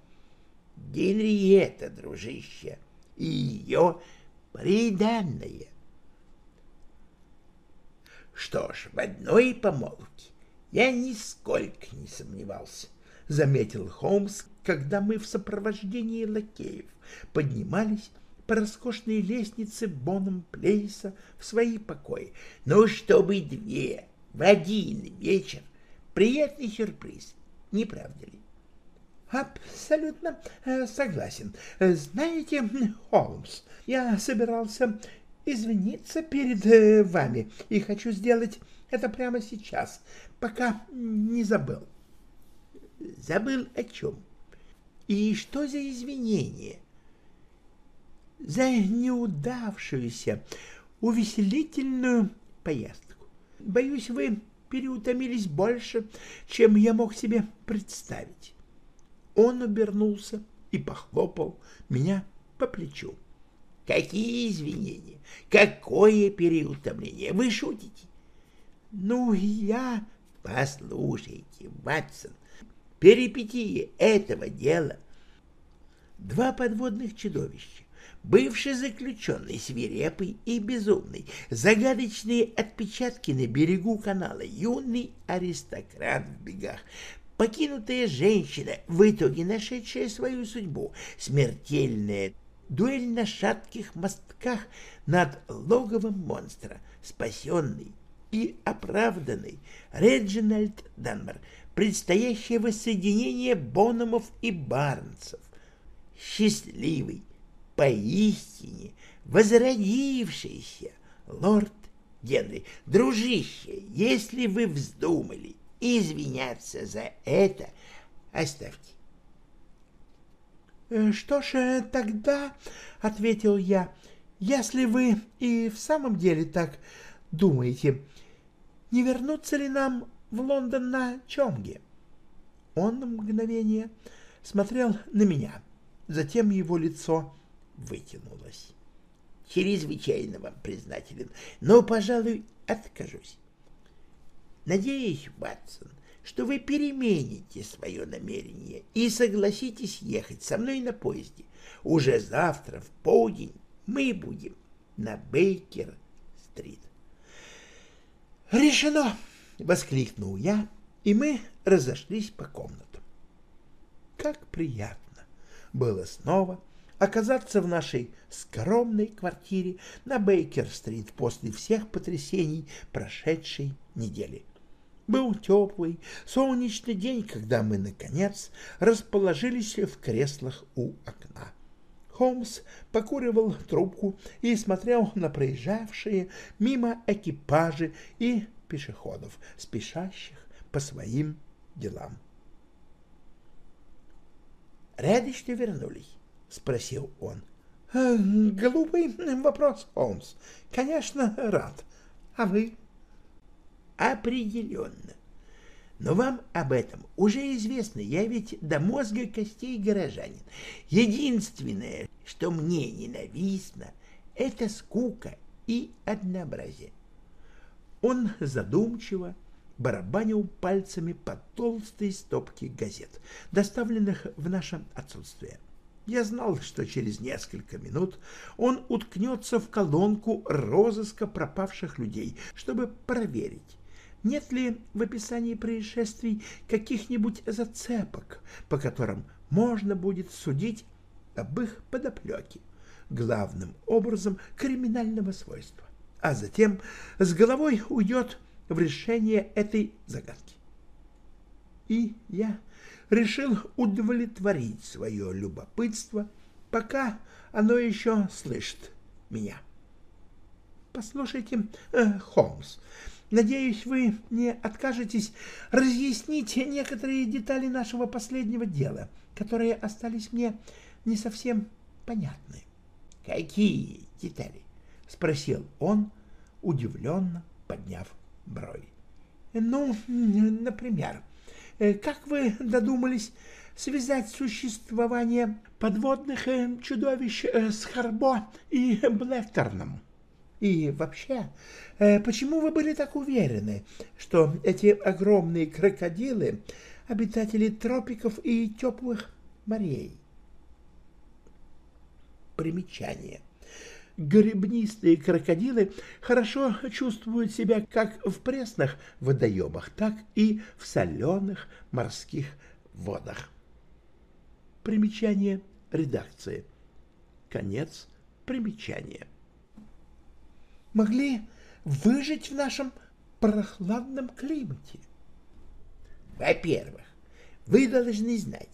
Генриетта, дружище, и ее приданное. Что ж, в одной помолвке я нисколько не сомневался, заметил Холмс, когда мы в сопровождении лакеев поднимались по роскошной лестнице Боном Плейса в свои покои. Ну, чтобы две в один вечер. Приятный сюрприз, не правда ли?
Абсолютно э, согласен. Знаете, Холмс, я собирался извиниться перед э, вами и хочу сделать это прямо сейчас, пока не забыл.
Забыл о чем? И что за извинения?
За неудавшуюся увеселительную поездку. Боюсь, вы переутомились больше, чем я мог себе представить. Он обернулся и похлопал меня по плечу.
Какие извинения? Какое переутомление? Вы шутите?
Ну, я...
Послушайте, Ватсон, перипетии этого дела. Два подводных чудовища бывший заключенный, свирепый и безумный, загадочные отпечатки на берегу канала, юный аристократ в бегах, покинутая женщина, в итоге нашедшая свою судьбу, смертельная дуэль на шатких мостках над логовом монстра, спасенный и оправданный Реджинальд Данмар, предстоящее воссоединение Бономов и Барнсов, счастливый, поистине возродившийся лорд Генри. Дружище, если вы вздумали извиняться за это, оставьте.
«Э, — Что ж, э, тогда, — ответил я, — если вы и в самом деле так думаете, не вернуться ли нам в Лондон на Чомге? Он на мгновение смотрел на меня, затем его лицо
вытянулась. Чрезвычайно вам признателен, но, пожалуй, откажусь. Надеюсь, Батсон, что вы перемените свое намерение и согласитесь ехать со мной на поезде. Уже завтра в полдень мы будем на Бейкер-стрит.
«Решено!» — воскликнул я, и мы разошлись по комнатам. Как приятно было снова оказаться в нашей скромной квартире на Бейкер-стрит после всех потрясений прошедшей недели. Был теплый, солнечный день, когда мы, наконец, расположились в креслах у окна. Холмс покуривал трубку и смотрел на проезжавшие мимо экипажи и пешеходов, спешащих по своим делам. «Рады, что вернулись?» — спросил он. «Э, «Глупый вопрос, Холмс. Конечно, рад. А вы?» «Определенно. Но вам об этом уже известно, я ведь до мозга костей горожанин. Единственное, что мне ненавистно, это скука и однообразие. Он задумчиво барабанил пальцами по толстой стопке газет, доставленных в наше отсутствие. Я знал, что через несколько минут он уткнется в колонку розыска пропавших людей, чтобы проверить, нет ли в описании происшествий каких-нибудь зацепок, по которым можно будет судить об их подоплеке, главным образом криминального свойства, а затем с головой уйдет в решение этой загадки. И я решил удовлетворить свое любопытство, пока оно еще слышит меня. Послушайте, э, Холмс, Надеюсь, вы не откажетесь разъяснить некоторые детали нашего последнего дела, которые остались мне не совсем понятны. — Какие детали? — спросил он, удивленно подняв брови. — Ну, например, как вы додумались связать существование подводных э, чудовищ э, с Харбо и Блэкторном? — и вообще, э, почему вы были так уверены, что эти огромные крокодилы — обитатели тропиков и теплых морей? Примечание. Гребнистые крокодилы хорошо чувствуют себя как в пресных водоемах, так и в соленых морских водах. Примечание редакции. Конец примечания могли выжить в нашем прохладном климате? Во-первых, вы должны знать,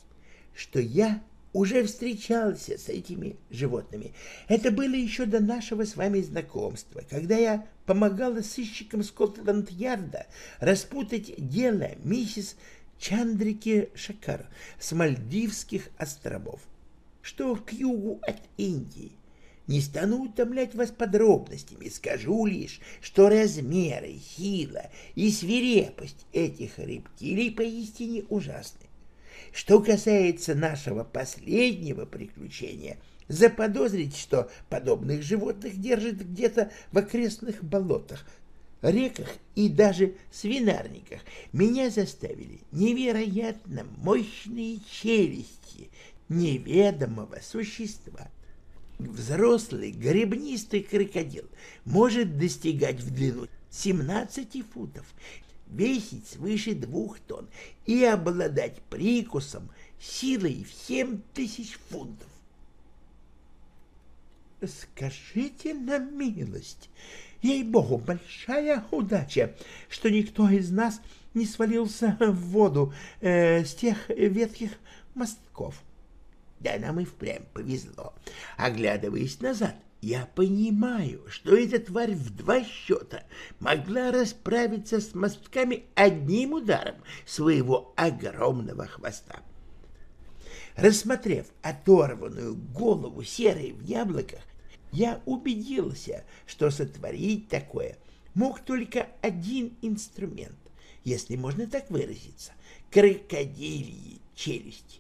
что я уже встречался с этими животными. Это было еще до нашего с вами знакомства, когда я помогала сыщикам Скотланд-Ярда распутать дело миссис Чандрики Шакар с Мальдивских островов, что к югу от Индии. Не стану утомлять вас подробностями, скажу лишь, что размеры, сила и свирепость этих рептилий поистине ужасны. Что касается нашего последнего приключения, заподозрить, что подобных животных держат где-то в окрестных болотах, реках и даже свинарниках, меня заставили невероятно мощные челюсти неведомого существа, Взрослый гребнистый крокодил может достигать в длину 17 футов, весить свыше двух тонн и обладать прикусом силой в 7 тысяч фунтов. Скажите на милость, ей-богу, большая удача, что никто из нас не свалился в воду э, с тех ветхих мостков. Да нам и впрямь повезло. Оглядываясь назад, я понимаю, что эта тварь в два счета могла расправиться с мостками одним ударом своего огромного хвоста. Рассмотрев оторванную голову серой в яблоках, я убедился, что сотворить такое мог только один инструмент, если можно так выразиться — крокодильи челюсти.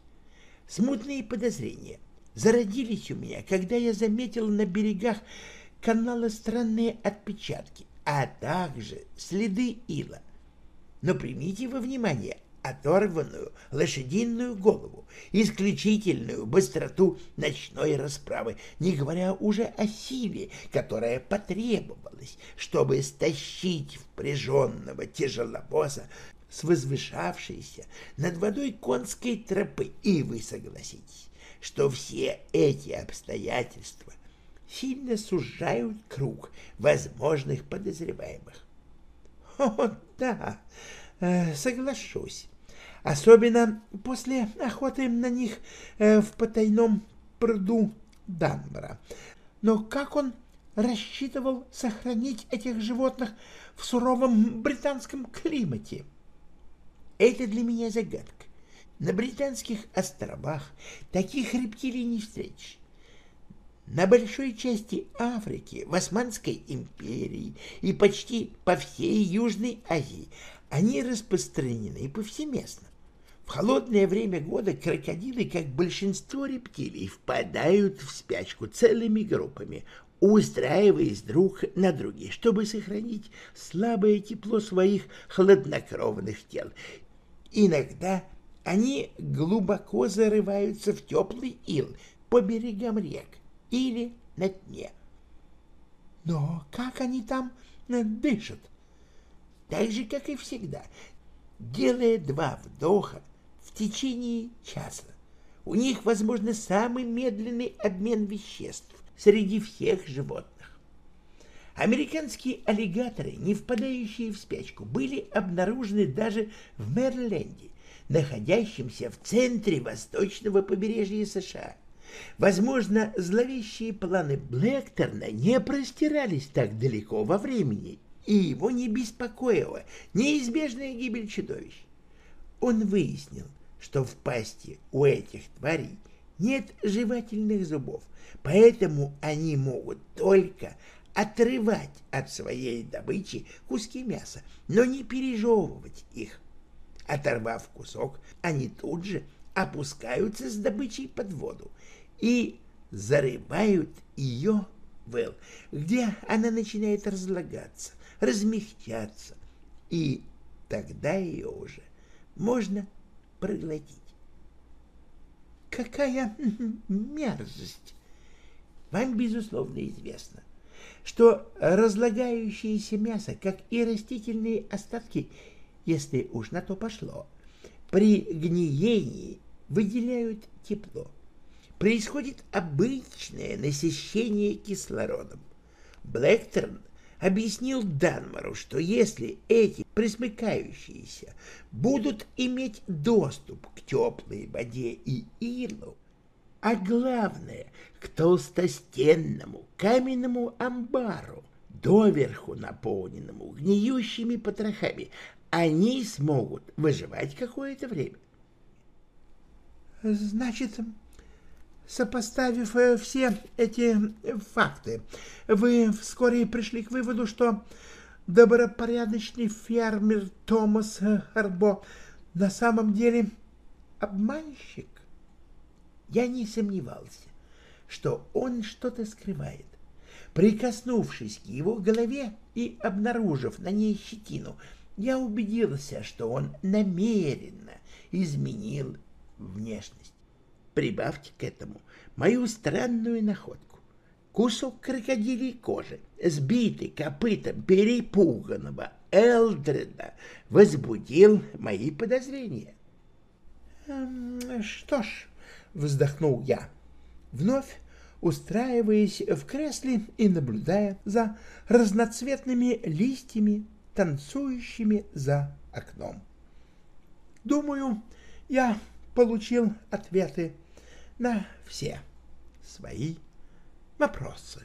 Смутные подозрения зародились у меня, когда я заметил на берегах канала странные отпечатки, а также следы ила. Но примите во внимание
оторванную лошадиную голову, исключительную быстроту ночной расправы, не говоря уже о силе, которая потребовалась, чтобы стащить впряженного тяжеловоза с возвышавшейся над водой конской тропы, и вы согласитесь, что все эти обстоятельства сильно сужают круг возможных подозреваемых. О, да, э, соглашусь. Особенно после охоты на них э, в потайном пруду Данбора. Но как он рассчитывал сохранить этих животных в суровом британском климате? Это для меня загадка. На британских островах таких рептилий не встретишь. На большой части Африки, в Османской империи и почти по всей Южной Азии они распространены повсеместно. В холодное время года крокодилы, как большинство рептилий, впадают в спячку целыми группами, устраиваясь друг на друге, чтобы сохранить слабое тепло своих хладнокровных тел. Иногда они глубоко зарываются в теплый ил по берегам рек, или на дне. Но как они там э, дышат? Так же, как и всегда, делая два вдоха в течение часа. У них, возможно, самый медленный обмен веществ среди всех животных. Американские аллигаторы, не впадающие в спячку, были обнаружены даже в Мэриленде, находящемся в центре восточного побережья США. Возможно, зловещие планы Блэкторна не простирались так далеко во времени, и его не беспокоила неизбежная гибель чудовищ. Он выяснил, что в пасти у этих тварей нет жевательных зубов, поэтому они могут только отрывать от своей добычи куски мяса, но не пережевывать их. Оторвав кусок, они тут же опускаются с добычей под воду и зарывают ее в эл, где она начинает разлагаться, размягчаться, и тогда ее уже можно проглотить. Какая мерзость! Вам, безусловно, известно, что разлагающееся мясо, как и растительные остатки, если уж на то пошло, при гниении выделяют тепло происходит обычное насыщение кислородом. Блэкторн объяснил Данмару, что если эти присмыкающиеся будут иметь доступ к теплой воде и илу, а главное, к толстостенному каменному амбару, доверху наполненному гниющими потрохами, они смогут выживать какое-то время. — Значит, Сопоставив э, все эти факты, вы вскоре пришли к выводу, что добропорядочный фермер Томас Харбо на самом деле обманщик? Я не сомневался, что он что-то скрывает. Прикоснувшись к его голове и обнаружив на ней щетину, я убедился, что он намеренно изменил внешность. Прибавьте к этому мою странную находку. Кусок крокодилей кожи, сбитый копытом перепуганного Элдреда, возбудил мои подозрения. «Эм, «Что ж», — вздохнул я, вновь устраиваясь в кресле и наблюдая за разноцветными листьями, танцующими за окном. «Думаю, я получил ответы на все свои вопросы.